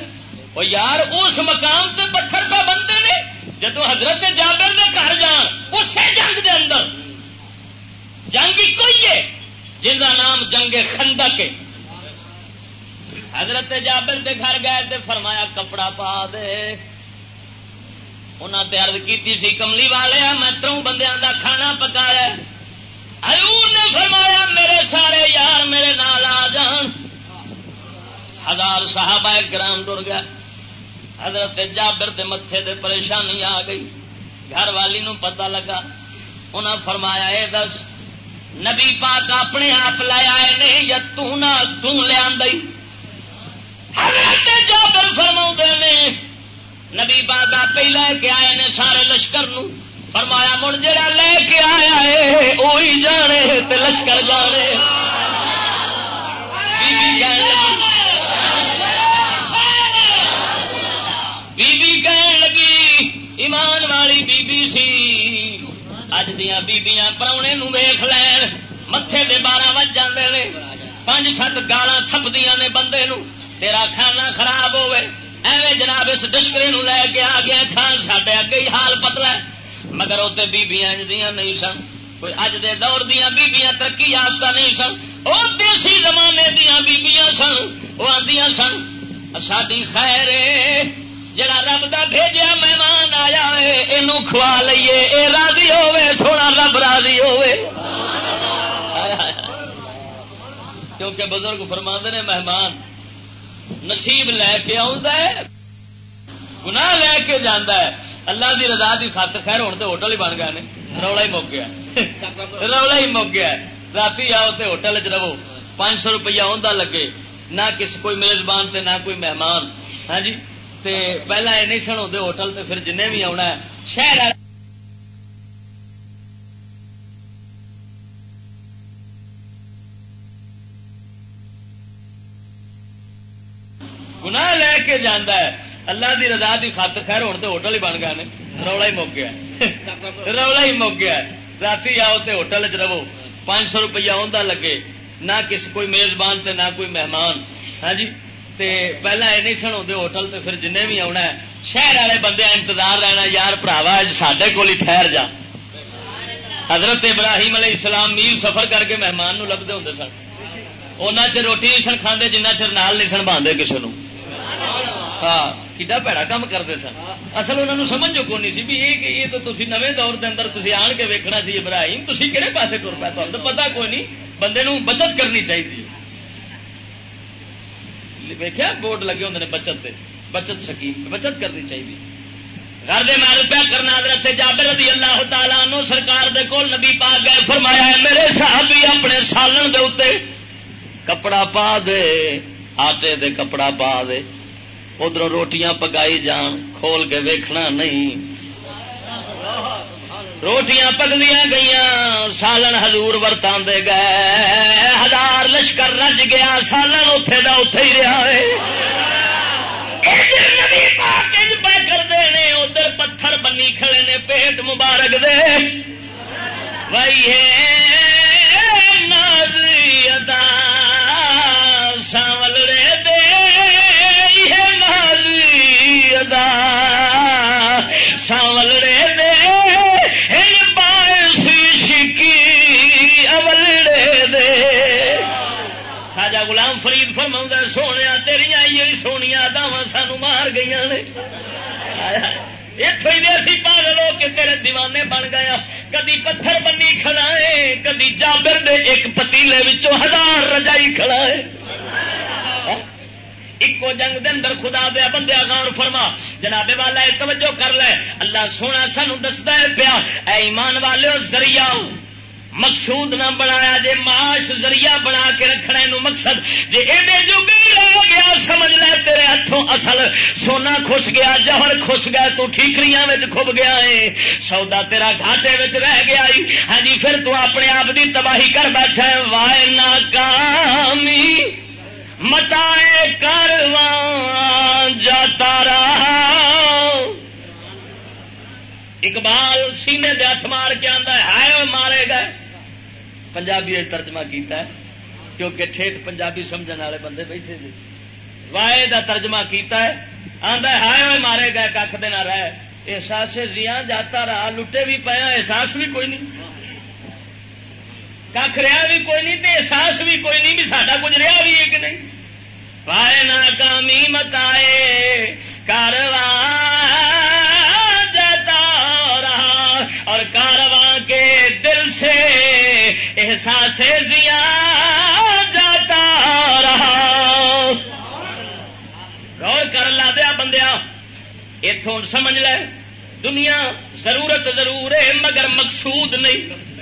A: وہ یار، اس مقام تے پتھر تو بنتے نے، جدو حضرت جابر دے گھر جان، اسی جنگ دے اندر۔ جنگ کوئی ہے جن کا نام جنگ خندق ہے۔ حضرت جابر دے گھر گئے تے فرمایا، کپڑا پا دے۔ انہوں نے ارد کی کملی والے، میں تروں بندیاں دا کھانا پکایا۔ حضور نے فرمایا، میرے سارے یار میرے نال آ جان۔ ہزار صحابہ گرام ڈر گیا۔ حضرت جابر دے متے دے پریشانی آ گئی۔ گھر والی نو پتہ لگا۔ انہاں فرمایا، اے دس، نبی پاک اپنے آپ لے آئے نے یا تیا حضرت جابر فرما نے، نبی پاک آپ ہی لے کے آئے نے سارے لشکر نو۔ فرمایا، مڑ جا لے کے آیا ہے وہی جانے تے لشکر جانے بی بی کہن لگی ایمان والی بی بی سی۔ اج دیا بیبیاں پرونے نو ویخ لین متے دے بارہ وج جاندے نے پانچ سات گالا تھپدیاں نے بندے نو تیرا کھانا خراب ہوئے ایویں جناب اس ڈشکرے نو لے کے آ گیا، کھان ساڈے اگے ہی حال پتلا مگر اتنے بیبیاں نہیں سن۔ کوئی اج دے دور دیا بیبیاں ترقی یافتہ نہیں سن۔ اور دیسی زمانے دیا بیبیاں سن۔ وہ آدی سن۔ ساری خیر جڑا رب دا بھیجیا مہمان آیا ہے یہ کھوا لیے اے راضی ہوے سونا رب راضی ہوے کیونکہ بزرگ فرما نے، مہمان نصیب لے کے گناہ لے کے جانا ہے اللہ دی رضا دی خاطر خیر ہونے تو ہوٹل ہی بن گئے رولا ہی مک گیا۔ رولا ہی مک گیا۔ رات آؤ تو ہوٹل چ رہو۔ پانچ سو روپیہ آدھا لگے۔ نہ کسی کوئی میزبان تے نہ کوئی مہمان۔ ہاں جی؟ تے پہلا یہ نہیں سن ہوتے ہوٹل تے پھر جن بھی آنا ہے۔ شہر گنا لے کے جانا ہے۔ اللہ دی رضا دی خاطر خیر ہونے تو ہوٹل ہی بن گئے رولا ہی مک گیا۔ رولا ہی مک گیا۔ رات آؤ تو ہوٹل چ رہو۔ پانچ سو روپیہ آدھا لگے۔ نہ کسی کوئی میزبان تے نہ کوئی مہمان۔ ہاں جی؟ تے پہلا یہ نہیں سن ہوتے ہوٹل تو پھر جن بھی آنا ہے، شہر والے بندے انتظار رہنا، یار پراوا سڈے کول ہی ٹھہر جا۔ حضرت ابراہیم علیہ السلام میل سفر کر کے مہمان نو لبتے ہوں سن۔ ان چر روٹی نہیں سن کھانے جنہ چر نال نہیں سن باندھے کسی ہاں۔ کتا پیڑا کام کرتے سن اصل انہوں نے سمجھ کو نہیں سی بھی یہ یہ تو تھی نویں دور کے اندر تھی آن کے ویکنا سی ابراہیم تھی کہڑے پاسے ٹر پا تو پتا کوئی نہیں بندے نو بچت کرنی چاہیے ویکیا بورڈ لگے ہوں بچت دے بچت سکیم بچت کرنی چاہیے گھر دے مال پیا کرنا رتے جابر رضی اللہ تعالیٰ نو سرکار دے کول نبی پا گئے فرمایا میرے صحابی اپنے سالن دے اتنے کپڑا پا دے آٹے دے کپڑا پا دے ادھر روٹیاں پکائی جان، کھول کے ویکھنا نہیں۔ روٹیاں پکدیا گئی سالن ہزور ورتا دے گئے۔ ہزار لشکر رج گیا، سالن اتے کا اتے ہی رہا ہے۔ کرتے ہیں ادھر پتھر بنی کھڑے نے، پیٹ مبارک دے۔ بھائی متا سانولڑے دے نازی ادا سانولڑے دے باعث شکی اولڑے دے۔ خاجا غلام فرید فرما سونے تیریا یہ سونیا داوا سانو مار گئی نے۔ اتوں ہی اسی پاگل ہو کے تیرے دیوانے بن گیا ہاں۔ کدی پتھر بنی کھڑا ہے، کدی جابر دے ایک پتیلے ہزار رجائی کھڑا ہے۔ ایکو جنگ دے اندر خدا دیا بندیا غور فرما، جناب والا توجہ کر لے، اللہ سونا سانو دستا ہے پیا، اے ایمان والے ذریعہ مقصود نہ بنایا جے، معاش ذریعہ بنا کے رکھنا نو مقصد۔ جے ایڈے جو رہ گیا، سمجھ لے تیرے ہاتھوں اصل۔ سونا خوش گیا جہر خوش گیا، تو ٹھیکری کھب گیا ہے سودا تیرا گھاٹے رہ گیا ہاں جی پھر تو اپنے آپ کی تباہی کر بیٹھا ہے وائے ناکامی متا کرواں جاتا رہا۔ اقبال سینے دے ہاتھ مار کے آتا ہے، ہائے مارے گئے۔ پنجابی ترجمہ کیتا ہے، کیونکہ ٹھیک پنجابی سمجھنے والے بندے بیٹھے تھے وائے دا ترجمہ کیتا ہے آدھا ہائے مارے گئے کھ دن رہے۔ احساس زیاں جاتا رہا، لٹے بھی پیا احساس بھی کوئی نہیں۔ کھ رہا بھی کوئی نہیں تے احساس بھی کوئی نہیں بھی ساڈا کچھ رہا بھی ہے کہ نہیں؟ پائے ناکامی متائے کارواں اور کارواں کے دل سے احساس دیا جاتا رہا۔ غور کر لا دیا بندیا اتوں سمجھ لے، دنیا ضرورت ضرور ہے مگر مقصود نہیں۔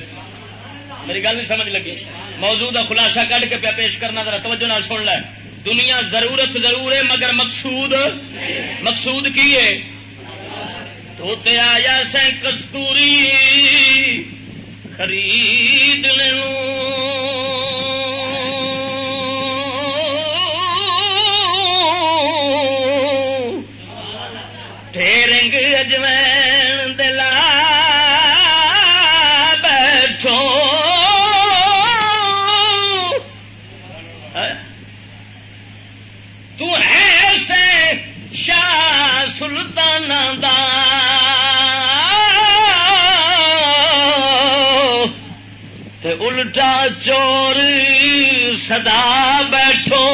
A: میری گل نہیں سمجھ لگی۔ موضوع کا خلاصہ کھ کے پیا پیش کرنا، ذرا توجہ نہ سن لے۔ دنیا ضرورت ضرور ہے مگر مقصود؟ مقصود کی ہے؟ ہوتے آیا سے کستوری خرید ٹھیرنگ اجمین دلا بیٹھو۔ الٹا چور سدا بیٹھو۔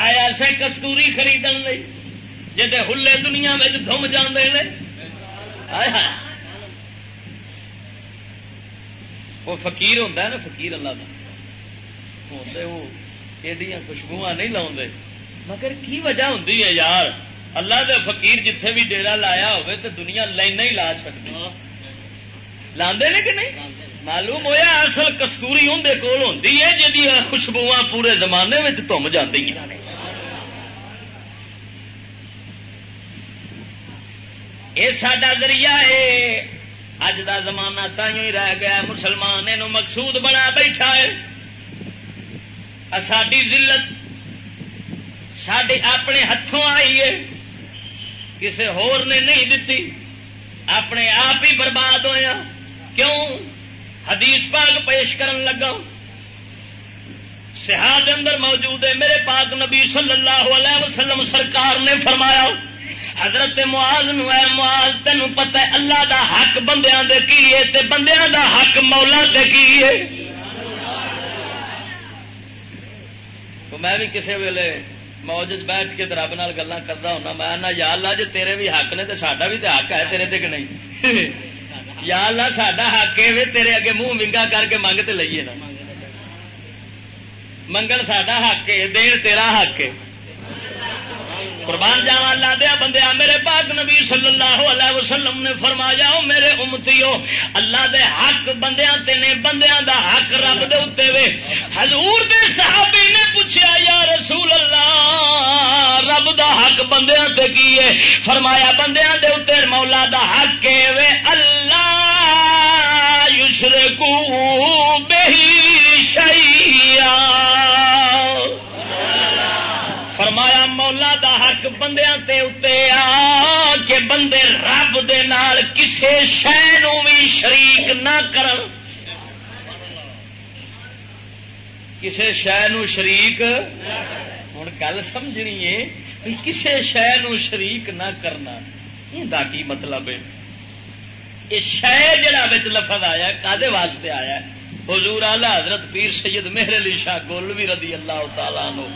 A: آیا سے کستوری خرید جی ہلے دنیا میں دم جانے وہ فقیر ہوتا ہے نا، فقیر اللہ کا ہوتے وہ ایڈیاں خوشبو نہیں لاؤ مگر کی وجہ ہوں یار؟ اللہ دے فقیر جتھے بھی ڈیرا لایا ہوئے تو دنیا لائن ہی لا سکتی لاندے نے کہ نہیں؟ معلوم ہوا اصل کستوری اندر کول ہوتی ہے جی خوشبو پورے زمانے میں تم جاتی یہ سڈا ذریعہ ہے اج کا زمانہ تھی ہی رہ گیا مسلمان یہ مقصود بنا بیٹھا ہے۔ ساری ضلعت سڈے اپنے ہاتھوں آئی ہے۔ کسی ہور نے نہیں دتی۔ اپنے آپ ہی برباد ہویا کیوں حدیث پاک پیش کرن لگا؟ سہاد اندر موجود ہے، میرے پاک نبی صلی اللہ علیہ وسلم سرکار نے فرمایا، حضرت معاذ نو، اے معاذ تینوں پتہ ہے اللہ دا حق بندیاں دے کی ہے تے بندیاں دا حق مولا دے کی ہے؟ تو میں بھی کسی ویلے موج بیٹھ کے رب نال گلا کرتا ہونا، میں یا اللہ جی تیرے بھی حق نے تو ساڈا بھی تو حق ہے، تیرے تے کہ نہیں؟ یا اللہ، ساڈا حق ہے تیرے اگے منہ منگا کر کے منگ تو لئیے نا۔ منگل ساڈا حق ہے، دین تیرا حق ہے۔ قربان جاوا لا دیا بندے میرے پاک نبی صلی اللہ علیہ وسلم نے فرمایا میرے امتیو، اللہ دے حق بندیاں تے نے بندیاں دا حق رب دے اتے وے۔ حضور دے صحابی نے پوچھا یا رسول اللہ، رب دا حق بندیاں تے کی ہے؟ فرمایا، بندیاں دے اتے مولا دا حق ہے وے۔ اللہ یشرکو بہی شیئا۔ فرمایا، مولا دا بندے آ کے بندے رب کسی نال کسے نو بھی شریک نہ کرن۔ کسے شہ شریک ہوں گل سمجھنی ہے کسے شہ شریک نہ کرنا یہ کی مطلب ہے؟ یہ شہ جا بچ لفظ آیا کدے واسطے آیا حضور اعلی حضرت پیر سید مہر علی شاہ بھی رضی اللہ تعالیٰ نو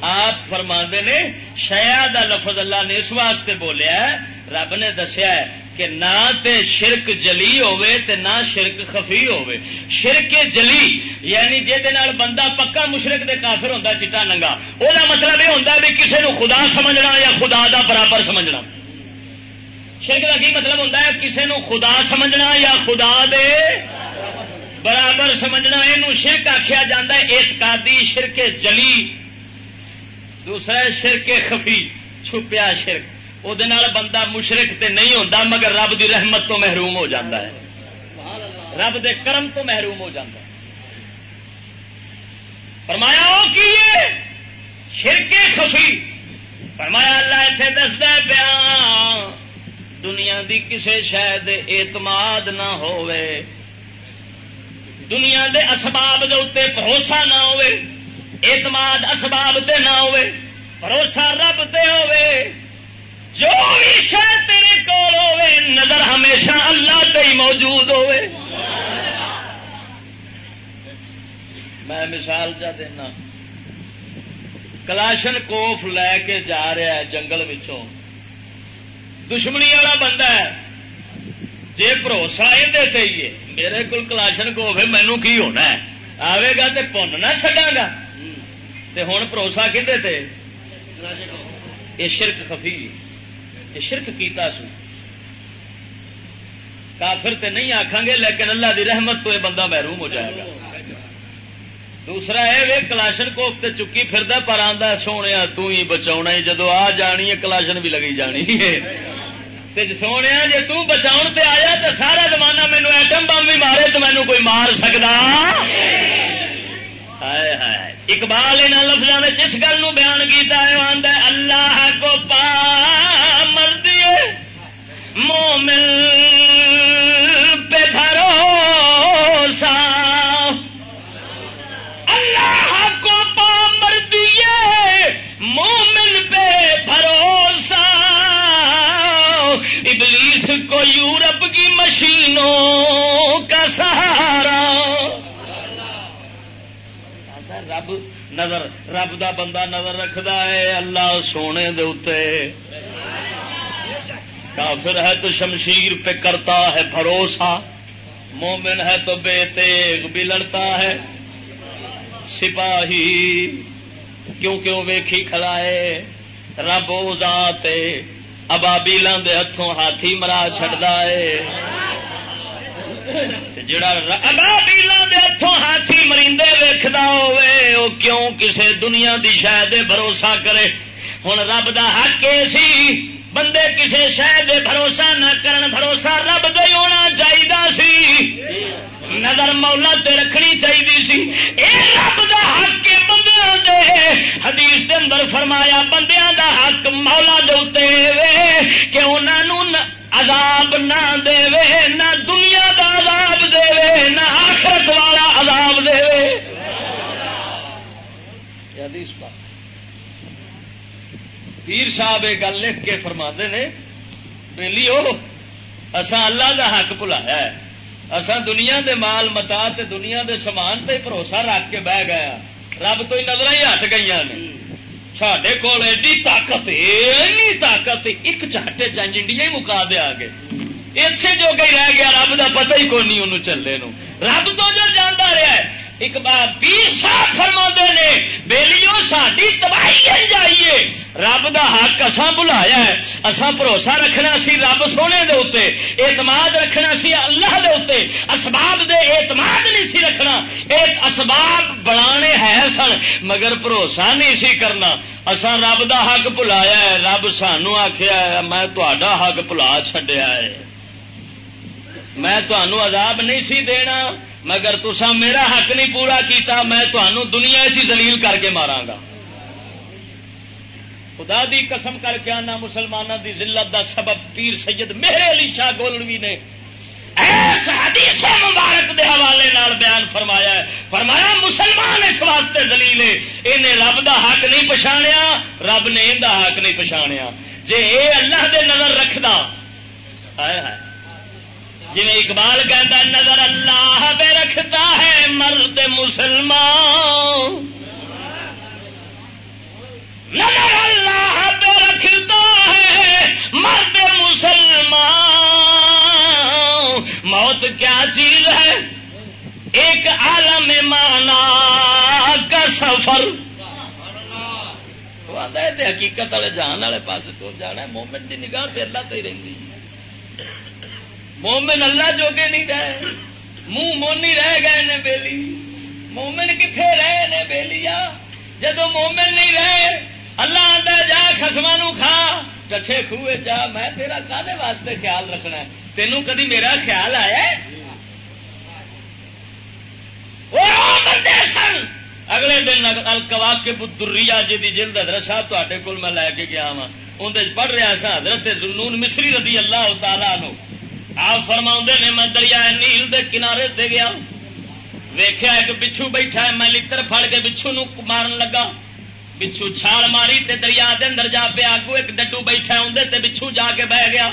A: آپ فرما نے شیا دا لفظ اللہ نے اس واسطے بولیا رب نے دسیا ہے کہ نہ تے شرک جلی ہوے تے نہ شرک خفی ہوے شرک جلی یعنی جہد بندہ پکا مشرق دے کافر ہوتا چٹا ننگا۔ وہ مطلب یہ ہوتا بھی کسی نو خدا سمجھنا یا خدا دا برابر سمجھنا۔ شرک کا کی مطلب ہوتا ہے کسی نو خدا سمجھنا یا خدا دے برابر سمجھنا۔ یہ شرک آخیا جا اعتقادی شرک جلی۔ دوسرا شرک خفی چھپیا شرک۔ وہ بندہ مشرق تے نہیں ہوتا مگر رب دی رحمت تو محروم ہو جاتا ہے۔ رب دے کرم تو محروم ہو جاتا ہے۔ فرمایا وہ کی شرکے خفی فرمایا، اللہ اتنے دستا پیا دنیا دی کسے شاید اعتماد نہ ہوئے دنیا دے اسباب دے اتنے بھروسہ نہ ہوئے اعتماد اسباب تے نہ ہوئے، بھروسہ رب تے ہوئے۔ جو بھی شہ تیرے کول ہوے نظر ہمیشہ اللہ تے ہی موجود ہوے میں مثال چا دینا۔ کلاشن کوف لے کے جا رہا ہے جنگل وچوں۔ دشمنی والا بندہ ہے۔ جی بھروسہ یہ ہی میرے کو کلاشن کوف ہے مینو کی ہونا ہے؟ آئے گا تو پن نہ چڈا گا۔ ہوں بھروسہ کھے یہ شرک خفی جی۔ شرک کیتا سو۔ کافر تے نہیں آخان گے، لیکن اللہ دی رحمت تو یہ بندہ محروم ہو جائے گا۔ دوسرا ہے کلاشن کوفت چکی پھر پر آدھا سونے تھی بچا ہی جدو آ جانی ہے، کلاشن بھی لگی جانی ہے۔ سونے جی تچاؤ تے آیا تو سارا زمانہ مینو ایٹم بم بھی مارے، تو مینو کوئی مار سکتا اقبال ان لفظوں میں جس گل بیان کیا ہے آدھا اللہ کو پا مر دیے مومن پہ بھروسہ۔ اللہ کو پا مر مومن پہ بھروسہ۔ ابلیس کو یورپ کی مشینوں کا سہارا رب نظر رب دا بندہ نظر رکھدا ہے، اللہ سونے دے کافر ہے تو شمشیر پہ کرتا ہے بھروسہ، مومن ہے تو بے تیغ بھی لڑتا ہے۔ سپاہی کیونکہ وہ ویکھی کھلائے رب ذات ابا دے ہاتھوں ہاتھی مرا چڑھتا ہے۔ جڑا دے ہاتھوں ہاتھی مریندے ویکھدا ہوے او کیوں کسے دنیا دی شاید بھروسہ کرے ہن رب دا حق اے سی بندے کسے شاید بھروسہ نہ کرن بھروسہ رب دے ہونا چاہیے سی نظر مولا تے رکھنی چاہیے سی اے رب دا حق کے بندیاں دے حدیث دے اندر فرمایا بندیاں دا حق مولا دے اوتے وے کہ انہاں نوں عذاب نہ دے نہ دنیا دا عذاب دے نہ آخرت والا عذاب دے پیر صاحب یہ گل لکھ کے فرما نے بہلی وہ اسان اللہ دا حق بلایا ہے۔ اسان دنیا دے مال متا تے دنیا دے سامان تے بھروسہ رکھ کے بہ گیا ہاں۔ رب تو ہی نظر ہی ہٹ گئی نے۔ سڈے کول ایڈی طاقت ایڈی طاقت ایک چاٹے چنج انڈیا ہی مکا دیا گے اتے جو گئی رہ گیا، رب کا پتہ ہی کون نہیں انہوں چلے نو۔ رب تو جو جانا رہا ہے ایک بار پیر صاحب فرما نے بیلیو ساری تباہی جائیے۔ رب دا حق اساں بلایا ہے۔ اساں بھروسہ رکھنا سی رب سونے دے اتے اعتماد رکھنا سی اللہ دے اتے اسباب دے اعتماد نہیں سی رکھنا۔ ایک اسباب بنانے ہے سن، مگر بھروسہ نہیں سی کرنا۔ اساں رب دا حق بلایا ہے۔ رب سانو آخیا میں تا حق بلا چڈیا ہے۔ میں تنوع عذاب نہیں سی دینا۔ مگر تسا میرا حق نہیں پورا کیتا، میں تمہوں دنیا چی زلیل کر کے مارا گا خدا دی قسم کر کے آنا مسلمانوں دی ذلت دا سبب پیر سید میرے علی شاہ گولوی نے۔ ایس حدیث مبارک دے حوالے نال بیان فرمایا ہے۔ فرمایا، مسلمان اس واسطے دلیل انہیں رب دا حق نہیں پچھاڑیا رب نے ان حق نہیں پچھاڑیا جی اے اللہ دے نظر رکھدا جی اقبال کہتا نظر اللہ پہ رکھتا ہے مرد مسلمان۔ نظر اللہ پہ رکھتا ہے مرد مسلمان۔ موت کیا چیز ہے؟ ایک عالم مانا کا سفر۔ حقیقت والے جان والے پاس تو جانا مومن کی نگاہ سے اللہ تو ہی رہی مومن اللہ جوگے نہیں رہے۔ منہ مونی رہ گئے نے بیلی۔ مومن کتنے رہے نے بیلی جدو مومن نہیں رہے، اللہ آتا جا خسما کھا۔ کٹھے خوہ جا۔ میں تیرا کالے واسطے خیال رکھنا ہے۔ تینوں کدی میرا خیال آیا سن۔ اگلے دن الکوا کے پتریا جی جلد حضرت صاحب تے کول میں لے کے گیا وا اندر پڑھ رہا سا، حضرت زنون مصری رضی اللہ تعالیٰ نو آپ فرما نے، میں دریا نیل دے کنارے تے گیا۔ ویخیا ایک بچھو بیٹھا ہے، میں لڑ کے بچھو نو مارن لگا۔ پچھو چھال ماری تے دریا دے اندر جا پہ آگو ایک ڈڈو بیٹھا اندر تے پچھو جا کے بہ گیا۔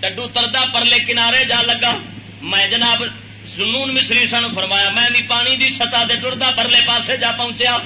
A: ڈڈو تردا پرلے کنارے جا لگا۔ میں جناب سنون مصری سن فرمایا، میں بھی پانی دی سطح دے ٹردا پرلے پاسے جا پہنچیا۔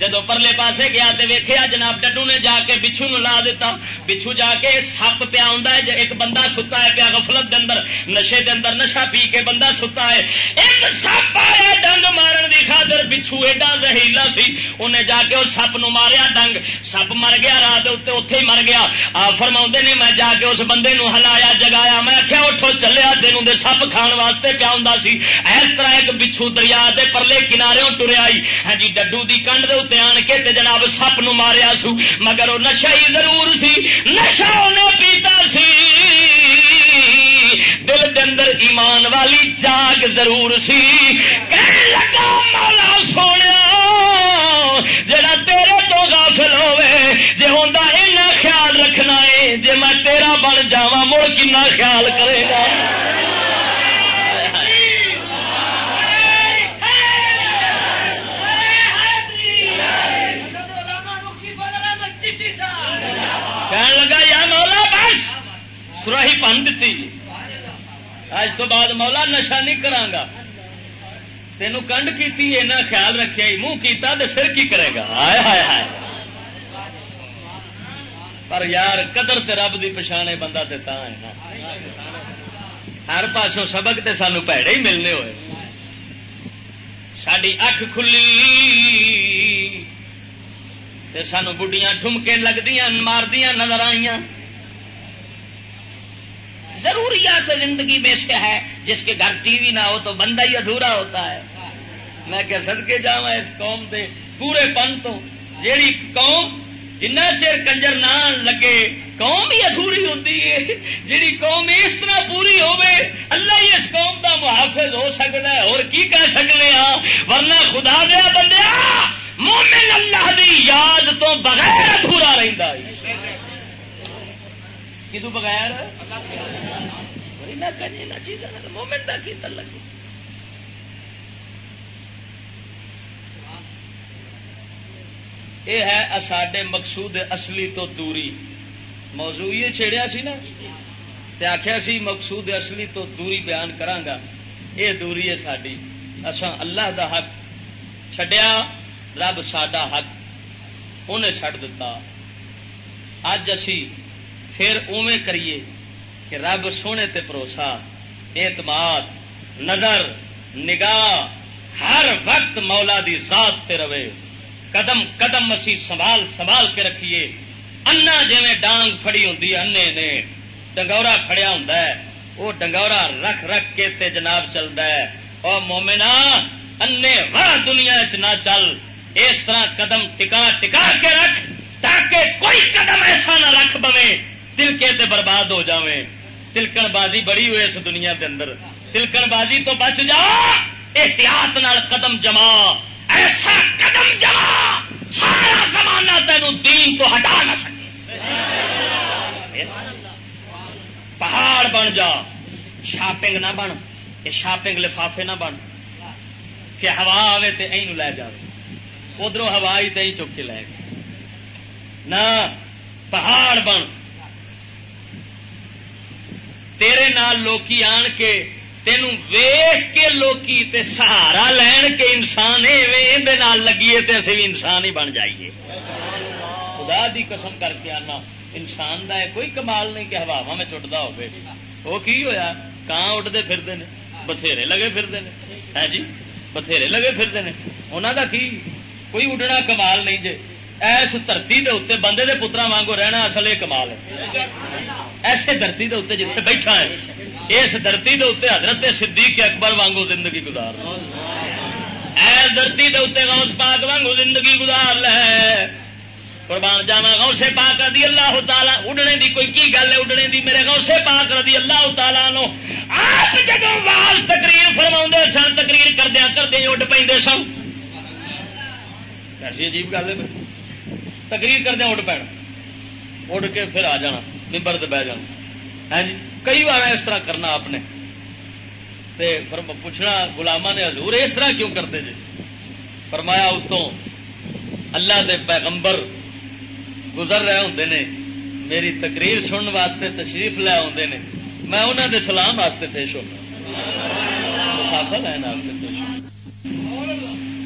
A: جدو پرلے پاسے گیا تو ویخیا جناب ڈڈو نے جا کے بچھو نو لا دیتا، بچھو جا کے سپ پیا ہے ایک بندہ ستا ہے پیا گفلت دے اندر، نشے دے اندر نشا پی کے بندہ ستا ہے۔ ایک سپ آیا ڈنگ مارن کی خاطر بچھو ایڈا زہیلا سی انہیں جا کے اس سپ نو ماریا ڈنگ۔ سپ مر گیا رات اتے ہی مر گیا۔ آ فرما نے، میں جا کے اس بندے نو ہلایا، جگایا۔ میں آخیا اٹھو چلیا تینوں دے سپ کھان واسطے پیا ہوں سی۔ اس طرح ایک بچھو دریا دے پرلے کنارے ٹریا ہاں جی ڈڈو کی کنڈ دے آن کے تے جناب سپ نو ماریا سو، مگر وہ نشا ہی ضرور سی نشا انہیں پیتا سی۔ دل دے اندر ایمان والی جاگ ضرور سی۔ لگا مولا سونے جڑا تیرے تو غافل ہوے جے ہوندا اینا خیال رکھنا ہے۔ جے میں تیرا بن جاواں، مڑ کنا خیال کرے گا۔ سراہی پن دیتی اج تو بعد مولا نشا نہیں کرا تینوں کنڈ کی اینا خیال رکھے منہ کیتا تو پھر کی کرے گا؟ ہائے ہائے ہائے۔ پر یار، قدر تے رب دی پچھانے بندہ تے تا ہے نا۔ ہر پاسوں سبق تے سانو پیڑے ہی ملنے ہوئے۔ ساری اکھ کھلی تے سانو بڑھیاں ٹھمکے لگتی ماردیا نظر آئی ضروریات زندگی میں سے ہے، جس کے گھر ٹی وی نہ ہو تو بندہ ہی ادھورا ہوتا ہے۔ میں کہ سدکے جا اس قوم دے پورے پن تو۔ جیڑی قوم جنہ چیر کنجر نہ لگے، قوم ہی ادھوری ہوتی ہے۔ جیڑی قوم اس طرح پوری ہوے اللہ ہی اس قوم دا محافظ ہو سکتا ہے۔ اور کی کہہ سکتے ہاں؟ ورنہ خدا دیا بندے مومن اللہ دی یاد تو بغیر ادھورا رہتا کدو بغیر مومن کا کی تعلق؟ یہ ہے ساڈے مقصود اصلی تو دوری۔ موضوع یہ چھیڑیا سی نا، تے آخیا سی مقصود اصلی تو دوری بیان کرانگا یہ دوری ہے ساری اصا اللہ دا حق چڈیا رب ساڈا حق، انہیں چڈ دتا۔ اج اسی پھر اوے کریے کہ رب سونے تے بھروسہ، اعتماد، نظر، نگاہ، ہر وقت مولا دی ذات تے رہے۔ قدم قدم اسی سنبھال سنبھال کے رکھیے۔ انا جی ڈانگ فڑی ہوں انے نے ڈنگورا فڑیا ہوں وہ ڈنگورا رکھ رکھ کے تے جناب چلتا ہے۔ اور مومنا انے واہ دنیا چ نہ چل۔ اس طرح قدم ٹکا ٹکا کے رکھ تاکہ کوئی قدم ایسا نہ رکھ بوے تلکے تے برباد ہو جاوے۔ تلکن بازی بڑی ہوئے اس دنیا دے اندر۔ تلکن بازی تو بچ جا۔ احتیاط نال قدم جما۔ ایسا قدم جما۔ سارا زمانہ تینوں دین تو ہٹا نہ سکے۔ پہاڑ بن جا۔ شاپنگ نہ بن۔ یہ شاپنگ لفافے نہ بن۔ کہ ہوا آئے تو این لے جائے ادھر ہوا ہی تو چک کے لے گئے۔ نہ پہاڑ بن۔ تیرے نال لوکی آن کے تینوں ویخ کے لوکی تے سہارا لین کے انسان نال لگیے تے اسی بھی انسان ہی بن جائیے۔ خدا دی قسم کر کے آنا، انسان دا ہے، کوئی کمال نہیں کہ ہوا میں چٹتا ہوگی وہ کی ہویا؟ کان اٹھتے پھرتے ہیں بتھیرے لگے پھرتے ہیں ہے جی؟ بتھیرے لگے پھرتے ہیں انہوں دا کی؟ کوئی اڈنا کمال نہیں جے۔ ایس دھرتی دے اتنے بندے دے پترا وانگو رہنا اصل یہ کمال ہے۔ ایسے دھرتی دے اتنے جتنے بیٹھا ہے، اس دھرتی دے اتنے حضرت صدیق اکبر وانگو زندگی گزار ایس دھرتی دے اتنے غوث پاک وانگو زندگی گزار لے قربان جاوا غوث پاک رضی اللہ تعالی، اڈنے دی کوئی کی گل ہے؟ اڈنے دی میرے غوث پاک رضی اللہ تعالی نو آپ جب واز تقریر فرما سن، تقریر کردیا کردیا اڈ پہ سن۔ ایسی عجیب گل ہے۔ تقریر کردیا اڈ پینا اڈ کے پھر آ جانا ممبر سے بہ جانا۔ ہاں جی کئی بار اس طرح کرنا آپ نے۔ پوچھنا گلاما نے حضور اس طرح کیوں کرتے جی؟ فرمایا، اتوں اللہ دے پیغمبر گزر رہے ہوں نے، میری تقریر سننے واسطے تشریف لے آتے ہیں میں انہوں دے سلام واسطے پیش ہونا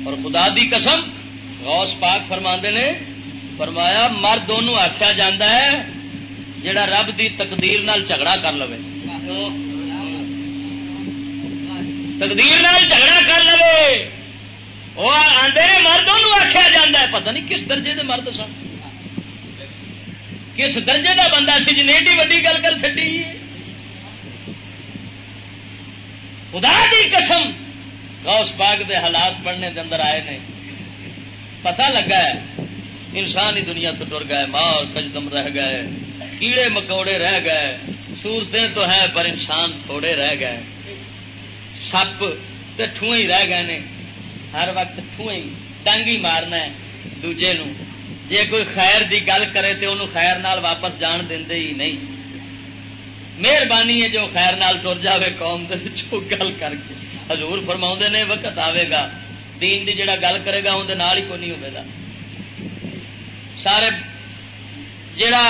A: اور خدا دی قسم، غوث پاک فرما نے فرمایا، مرد ان آخیا جا ہے جڑا رب دی تقدیر نال جھگڑا کر لو تقدیر نال جھگڑا کر لو وہ آدھے مرد ان آخیا جا پتہ نہیں کس درجے دے مرد سن۔ کس درجے دا بندہ سی جن ایڈی وڈی گل کر چڈی خدا دی قسم، غوث پاک دے حالات پڑھنے دے اندر آئے نے۔ پتہ لگا ہے انسان ہی دنیا تو ٹر گئے ماں کجدم رہ گئے، کیڑے مکوڑے رہ گئے، سورتیں تو ہے پر انسان تھوڑے رہ گئے۔ سپ تو ٹھوئی رہ گئے نے، ہر وقت ٹھوئی ڈنگ ہی مارنا ہے دوجے نو۔ جے کوئی خیر دی گل کرے تو انہوں خیر نال واپس جان دے ہی نہیں۔ مہربانی ہے جو خیر نال ٹر جائے قوم جو گل کر کے۔ حضور فرما نے، وقت آئے گا، دین دی جڑا گل کرے گا اندر ہی کو نہیں ہوگا سارے جڑا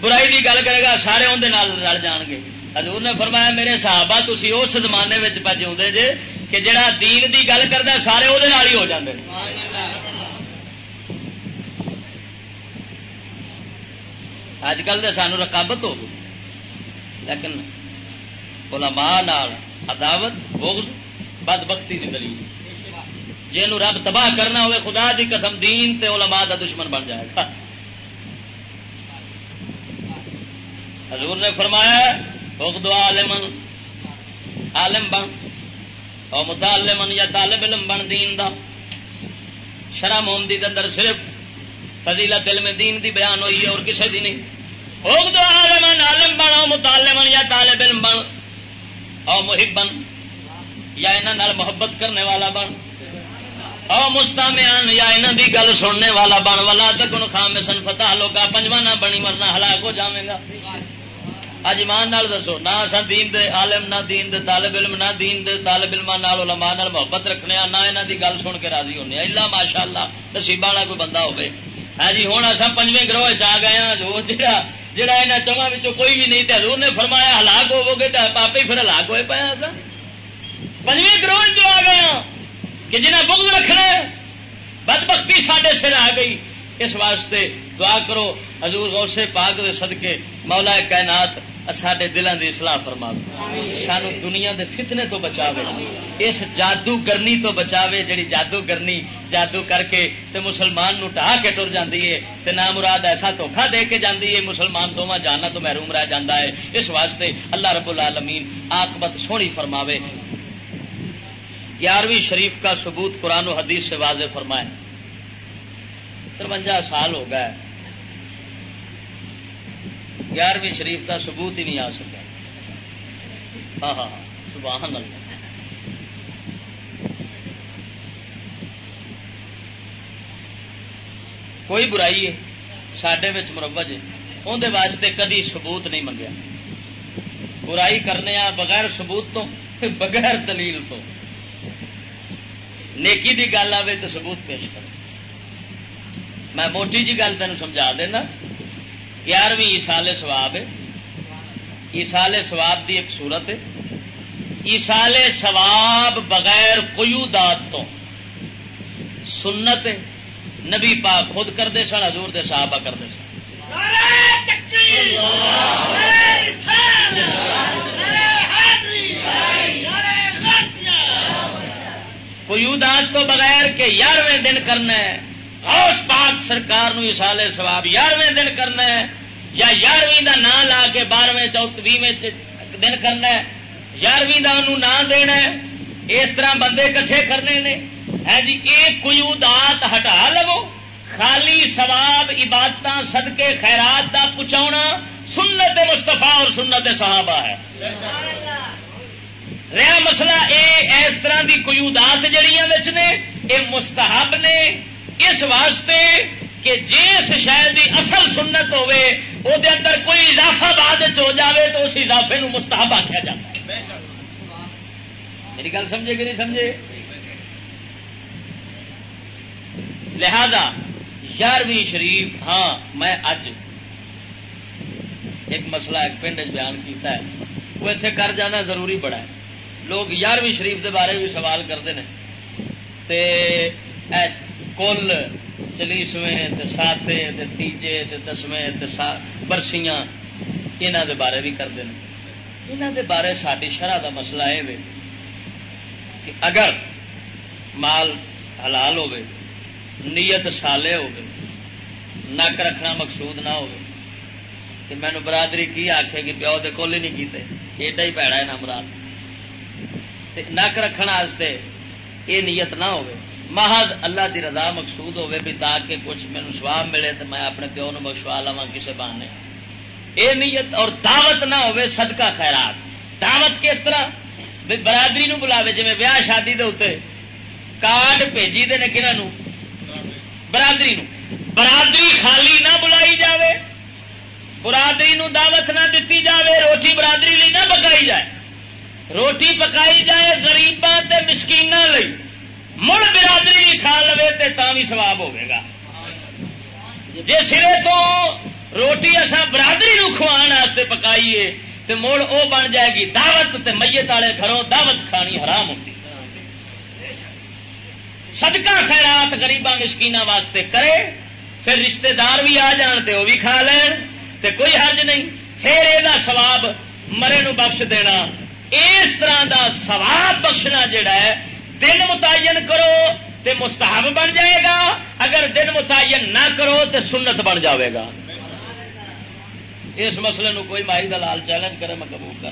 A: برائی دی گل کرے گا سارے اندر رل جان گے حضور نے فرمایا میرے صحابہ تھی اس زمانے میں پہ جی جے کہ جڑا دین دی گل کرتا سارے وہ ہی ہو جاندے اج کل تو سانو رقابت ہو گئی لیکن علماء نال عداوت بغض بد بختی کی دلیل جن رب تباہ کرنا ہوئے، خدا دی قسم دین تے علماء دا دشمن بن جائے گا۔ حضور نے فرمایا بغض عالمن عالم بن اور متعلمن یا طالب علم بن دین دا۔ شرح محمدی اندر صرف فضیلت علم دین دی بیان ہوئی ہے اور کسی دی نہیں۔ دو عالم عالم بن، او متعلم یا طالب علم بن، او محبن یا انہاں محبت کرنے والا بن۔ او مستامعان یا انہاں دی گل سننے والا بن والا تکن خامسن، فتح لوگا پنجواں نہ بنی مرنا، ہلاک ہو جاویں گا۔ اج ایمان نال دسو، نہ اساں دین دے عالم، نہ دین دے طالب علم، نہ دین دے طالب علم نال، علماء نال محبت رکھنے نہ انہاں دی گل سن کے راضی ہونے الا ماشاءاللہ نصیب والا کوئی بندہ ہوے ہاں جی ہن اساں پنجویں گروہ چ آ گئے ہاں جو جڑا جہاں یہاں چواں وچوں کوئی بھی نہیں تو حضور نے فرمایا، ہلاک ہوو گے تو پاپے پھر ہلاک ہوئے پایا سا پنجویں گروہ جو آ گیا کہ جنہیں بغض رکھنا بد بختی سڈے سر آ گئی۔ اس واسطے دعا کرو، حضور غوث پاک دے صدقے، مولا کائنات سڈے دلوں کی سلاح فرما سانو دنیا دے فتنے تو بچا اس جادو گرنی تو بچا جی جادو گرنی جادو کر کے تے مسلمان نو ٹا کے ٹر جاتی ہے، تے نام مراد ایسا دھوکھا دے کے جاتی ہے، مسلمان دونوں جانا تو محروم رہ جاتا ہے۔ اس واسطے اللہ رب العالمین آکبت سونی فرماوے۔ گیارہویں شریف کا ثبوت قرآن و حدیث سے واضح فرمائے۔ ترونجا سال ہو گئے۔ گیارہویں شریف کا ثبوت ہی نہیں آ سکا۔ ہاں ہاں, ہاں، سبحان اللہ۔ کوئی برائی ہے؟ سڈے مروج ہے۔ اندر واسطے کدی ثبوت نہیں منگیا۔ برائی کرنے بغیر ثبوت تو، بغیر دلیل تو۔ نیکی دی گل آئے تو ثبوت پیش کر میں موٹی جی گل تین سمجھا دینا گیارہویں اسال سواب ہے۔ اسال سواب دی ایک صورت ہے۔ اسال سواب بغیر قیودات تو سنت نبی پاک خود کرتے سن، حضور دے صحابہ کرتے سن۔ قیودات تو بغیر کے یارویں دن کرنا ہے اوس پاک سرکار نو اسالے سواب یارویں دن کرنا ہے، یا یارویں کا نام لا کے بارہویں چوتویں دن کرنا ہے، یارویں کا نام دینا ہے، اس طرح بندے کٹھے کرنے نے۔ ہے جی یہ قیودات ہٹا لو، خالی سواب عبادت صدقے، خیرات کا پہنچا سنت مستفا اور سنت صحابہ ہے۔ رہا مسئلہ اے اس طرح کی قیودات جڑیاں نے یہ مستحب نے۔ اس واسطے کہ جس شہر کی اصل سنت ہوے وہ اندر کوئی اضافہ بعد ہو جاوے تو اس اضافے نو مستحب آخیا جائے میری گل سمجھے کہ نہیں سمجھے؟ لہذا، یارویں شریف ہاں میں اج ایک مسئلہ ایک پنڈ بیان کیتا ہے۔ وہ اتنے کر جانا ضروری بڑا ہے۔ لوگ یارویں شریف دے بارے بھی سوال کرتے ہیں۔ کل چلیسویں ساتے تیجے دسویں برسیاں یہاں دے بارے بھی کرتے ہیں۔ یہاں دے بارے ساری شرح کا مسئلہ یہ کہ اگر مال حلال ہوگی نیت سالے ہو نک رکھنا مقصود نہ ہو مینو برادری کی آخے کہ پیو دے کول ہی نہیں کیتے، ایڈا ہی پیڑا ہے نا مراد۔ نک رکھنے یہ نیت نہ ہو محض اللہ دی رضا مقصود ہوے بھی تاکہ کچھ مینو سواب ملے تو میں اپنے پیو نو بخشوا لوا کسی بہانے۔ یہ نیت اور دعوت نہ ہوے صدقہ خیرات۔ دعوت کس طرح؟ برادری نو بلاوے جی ویاہ شادی دے اتنے کارڈ بھیجی دے نے کنہوں برادری نو برادری خالی نہ بلائی جاوے، برادری نو دعوت نہ دیتی جاوے، روٹی برادری لی نہ پکائی جائے۔ روٹی پکائی جائے گریباں مسکین مڑ برادری بھی کھا لو تو بھی سواب ہوگا جی سرے تو روٹی اصا برادری نو واسطے پکائیے تو مڑ وہ بن جائے گی دعوت تے میت والے گھروں دعوت کھانی حرام ہوتی۔ صدقہ خیرات گریباں مسکین واسطے کرے، پھر رشتہ دار بھی آ جان تے وہ بھی کھا لین تے کوئی حرج نہیں۔ پھر یہ سواب مرے نو بخش دینا۔ اس طرح دا سواب بخشنا جڑا ہے، دن متعین کرو تے مستحب بن جائے گا۔ اگر دن متعین نہ کرو تے سنت بن جاوے گا۔ اس مسئلے نو کوئی مائی دلال چیلنج کرے میں قبول کر۔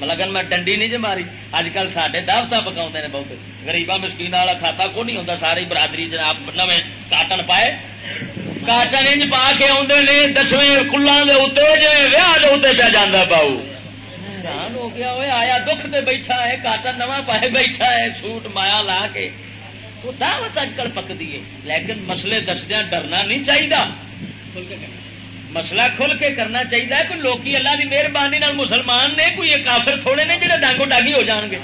A: ملگن میں ڈنڈی نہیں جی ماری۔ اج کل سارے دعوت پکاؤ نے بہت گریبا مسکین والا کھاتا کو نہیں ہوتا ساری برادری جناب نو کاٹن پائے۔ کاٹن انج پا کے آدھے نے، دسویں کلان کے اتنے جی ویاہ کے اتنے پہ جانا پاؤ ہو گیا وہ آیا دکھ دے بیٹھا ہے کاٹن نواں پائے بیٹھا ہے، سوٹ مایا لا کے۔ وہ دعوت اج کل پکتی ہے، لیکن مسلے دسدیا ڈرنا نہیں چاہیے مسئلہ کھل کے کرنا چاہیے کوئی لوکی اللہ کی مہربانی مسلمان نے، کوئی کافر تھوڑے نے جڑے ڈانگو ڈاگی ہو جان گے۔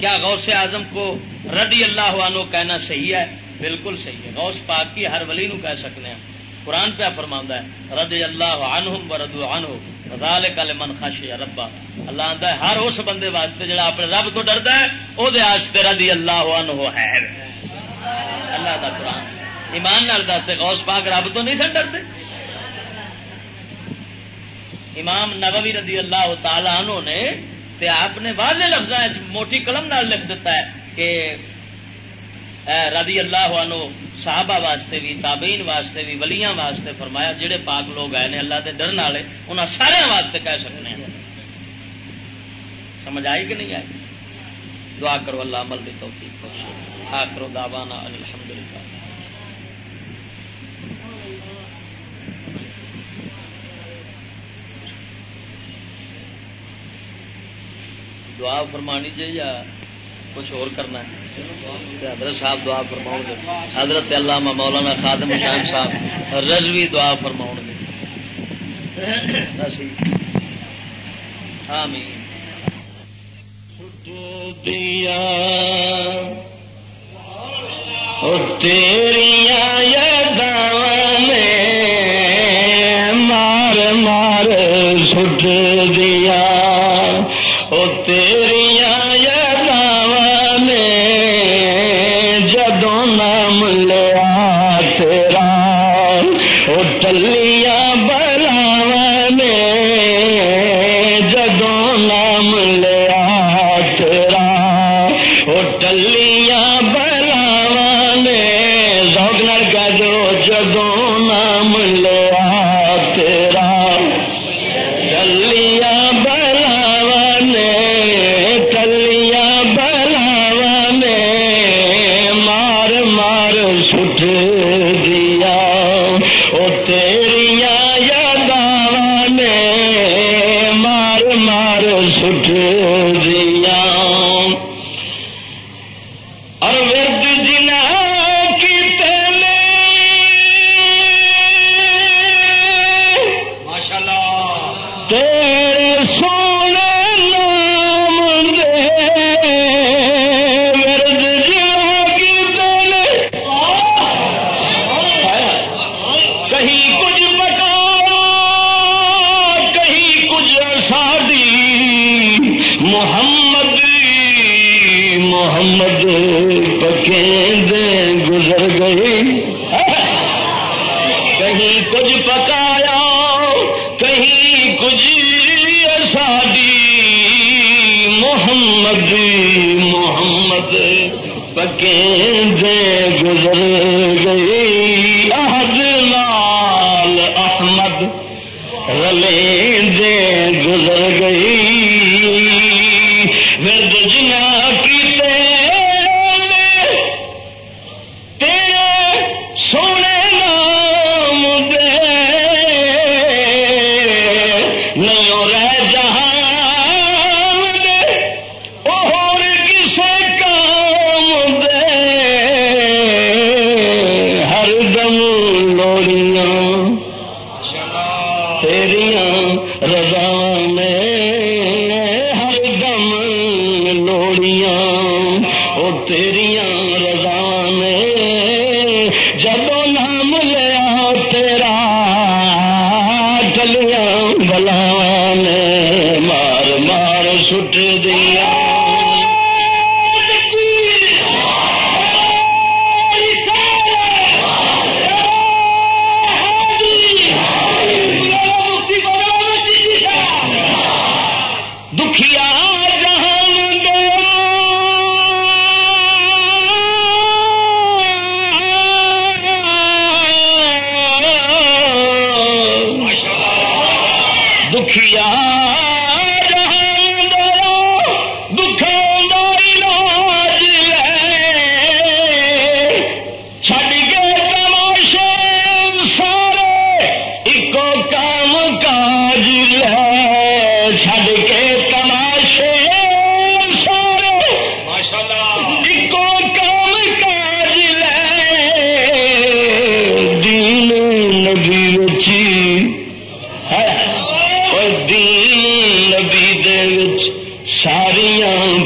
A: کیا غوث اعظم کو رضی اللہ عنہ کہنا صحیح ہے؟ بالکل صحیح ہے۔ غوث پاک کی ہر ولی نو کہہ سکتے ہیں قرآن پہ فرما ہے، رضی اللہ عنہم و ردو عنہ ذالک لمن خشی ربا اللہ آتا ہے، ہر اس بندے واسطے جڑا اپنے رب تو ڈردا ہے وہ رضی اللہ عنہ ہے۔ اللہ کا قرآن۔ ایمان نال دستے غوث پاک رب تو نہیں سن ڈرتے۔ امام نبوی رضی اللہ تعالی عنہ نے تے آپ نے واضح لفظ موٹی قلم نال لکھ دیتا ہے کہ رضی اللہ عنہ صحابہ واسطے بھی، تابعین واسطے بھی، ولیاں واسطے فرمایا، جڑے پاک لوگ آئے نے، اللہ کے ڈرن والے انہوں سارے واسطے کہہ سکتے ہیں۔ سمجھ آئی کہ نہیں آئی؟ دعا کرو اللہ عمل بھی توفیق آخر دعوانا الحمد للہ دعا فرمانی چاہیے یا کچھ اور کرنا ہے۔ حضرت صاحب دعا فرماؤ گے۔ حضرت اللہ مولانا خادم شاہ صاحب رضوی دعا فرماؤ گے۔ دیا۔ تیریا یاداں میں مار مار سٹ دیا۔ او تیری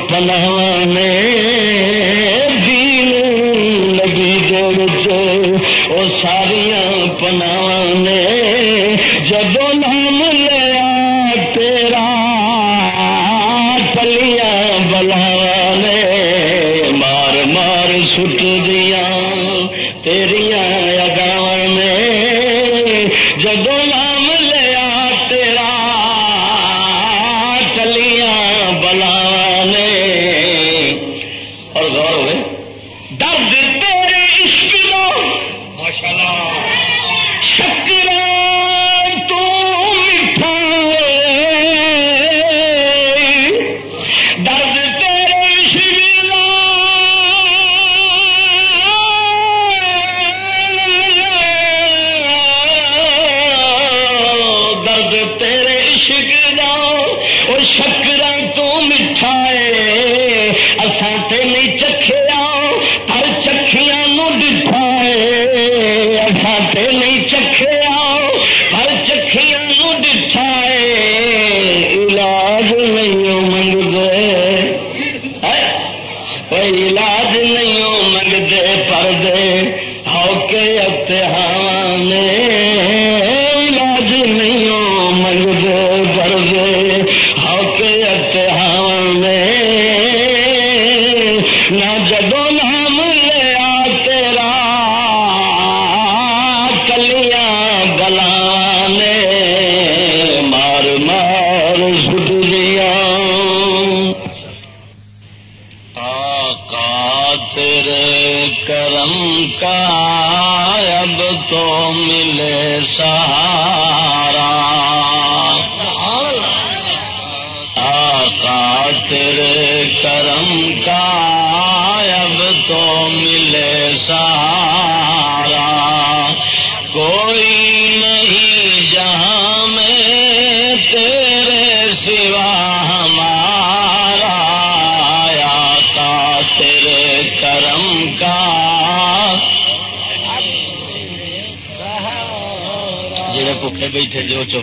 A: پلوانے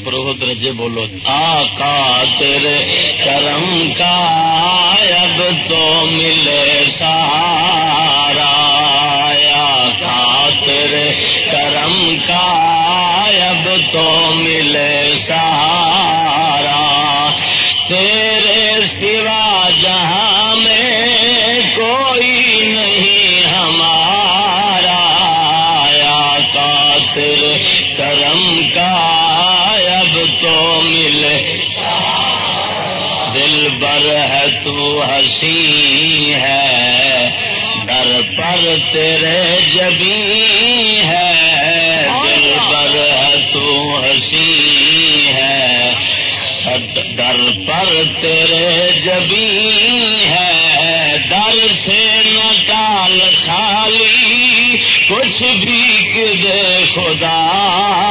A: پرو درجے بولو۔ آقا تیرے تو ہنسی ہے۔ در پر تیرے جبی ہے۔ دل بر ہے تو ہنسی ہے۔ در پر تیرے جبی ہے۔ در سے نہ ٹال خالی، کچھ بھی دے خدا۔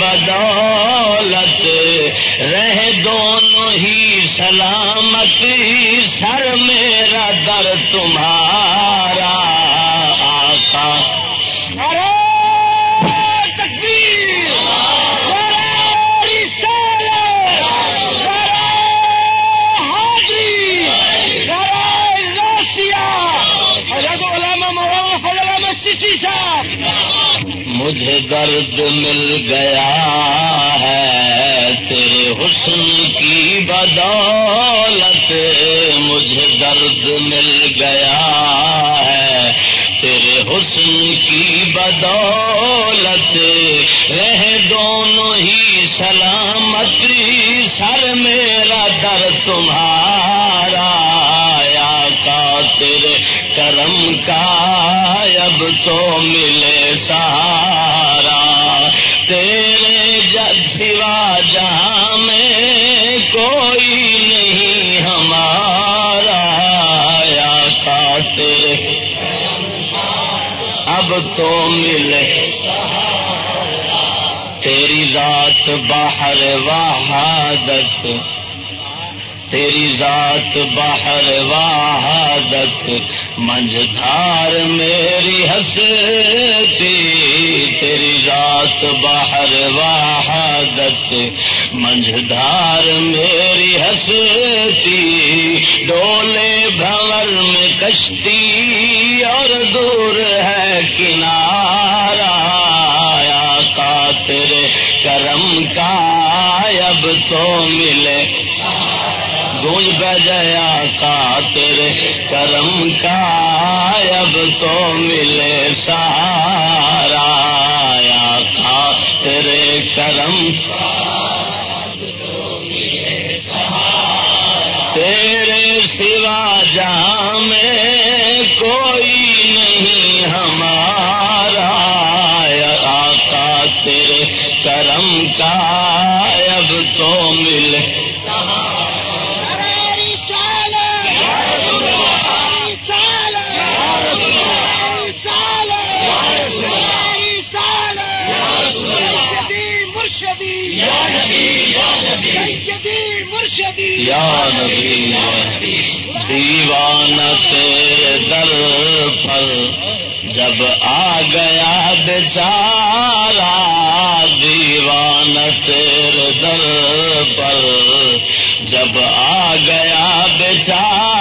A: بدولت رہ درد مل گیا ہے، تیرے حسن کی بدولت مجھے درد مل گیا ہے۔ تیرے حسن کی بدولت، رہ دونوں ہی سلامتی، سر میرا در تمہارا، آقا تیرے کرم کا اب تو ملے سارا۔ تیرے جگ سوا جہاں میں کوئی نہیں ہمارا۔ آقا تیرے اب تو ملے۔ تیری ذات باہر وحادت تیری ذات باہر وحادت منج دھار میری ہستی، تیری ذات باہر وحادت منج دھار میری ہستی، ڈولے بھور میں کشتی اور دور ہے کنارا۔ آقا تیرے کرم کا، اب تو ملے۔ گونج بجیا کا تیرے کرم کا اب تو ملے سارا تھا تیرے کرم یاد بھی تیرے
B: در پر جب آ گیا بیچارہ دیوانہ تیرے در پر جب آ گیا
C: بیچارہ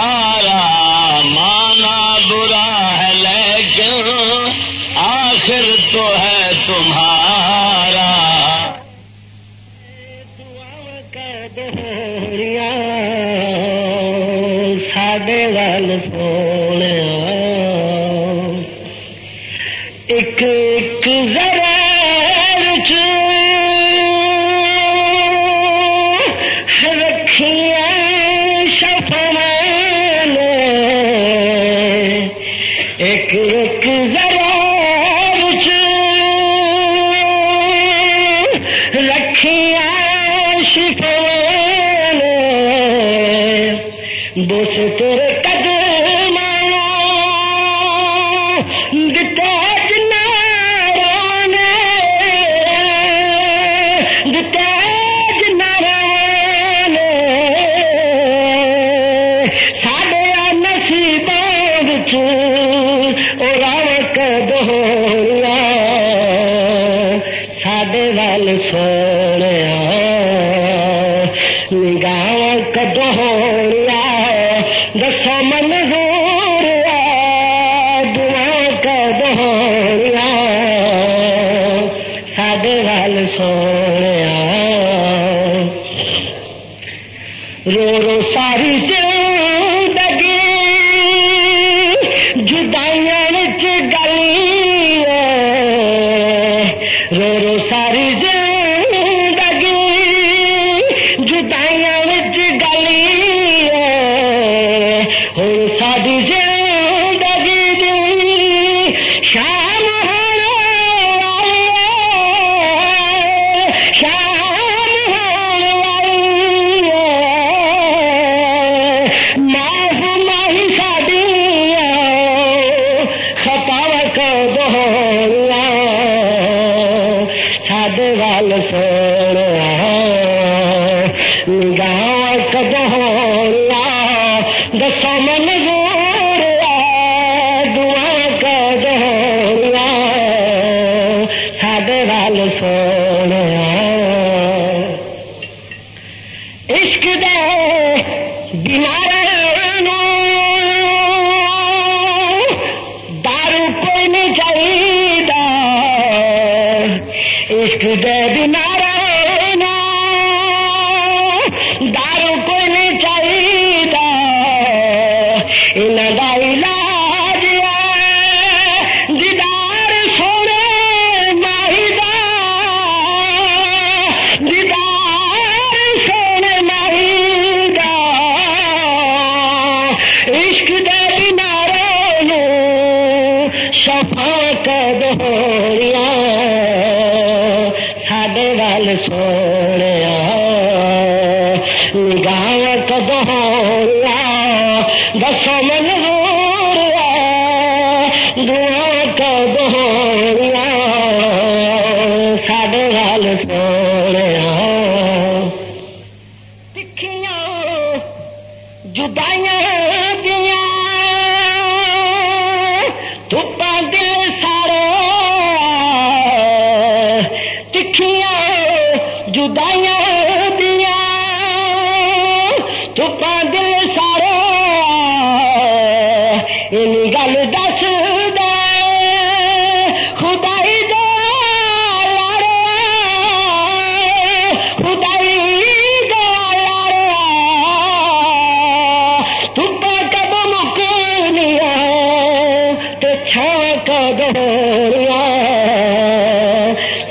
C: کا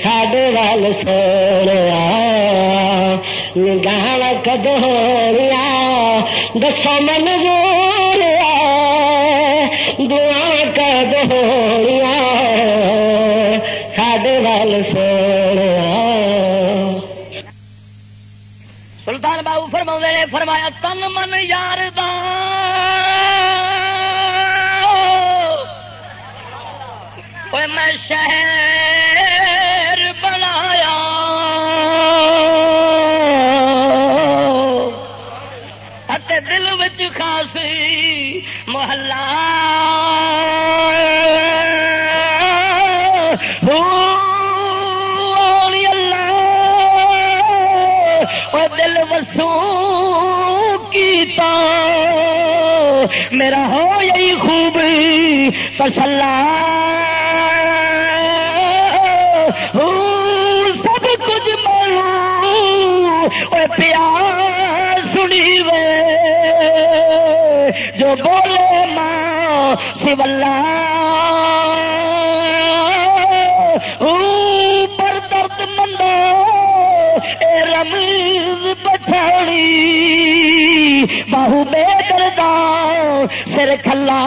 C: ساڈے وال سویا نگاہ کدوریا دسا من گوریا دعا کدوریا ساڈے وال سویا سلطان بابو فرما نے فرمایا تن من یار شہر بنایا۔ دل بچ خاصی محلہ۔ دل وسو کیتا۔ میرا ہو یہی خوب تسلا۔ ماں پر درد مندو اے رمیز پچھاڑی بہو بے دردا سر کھلا۔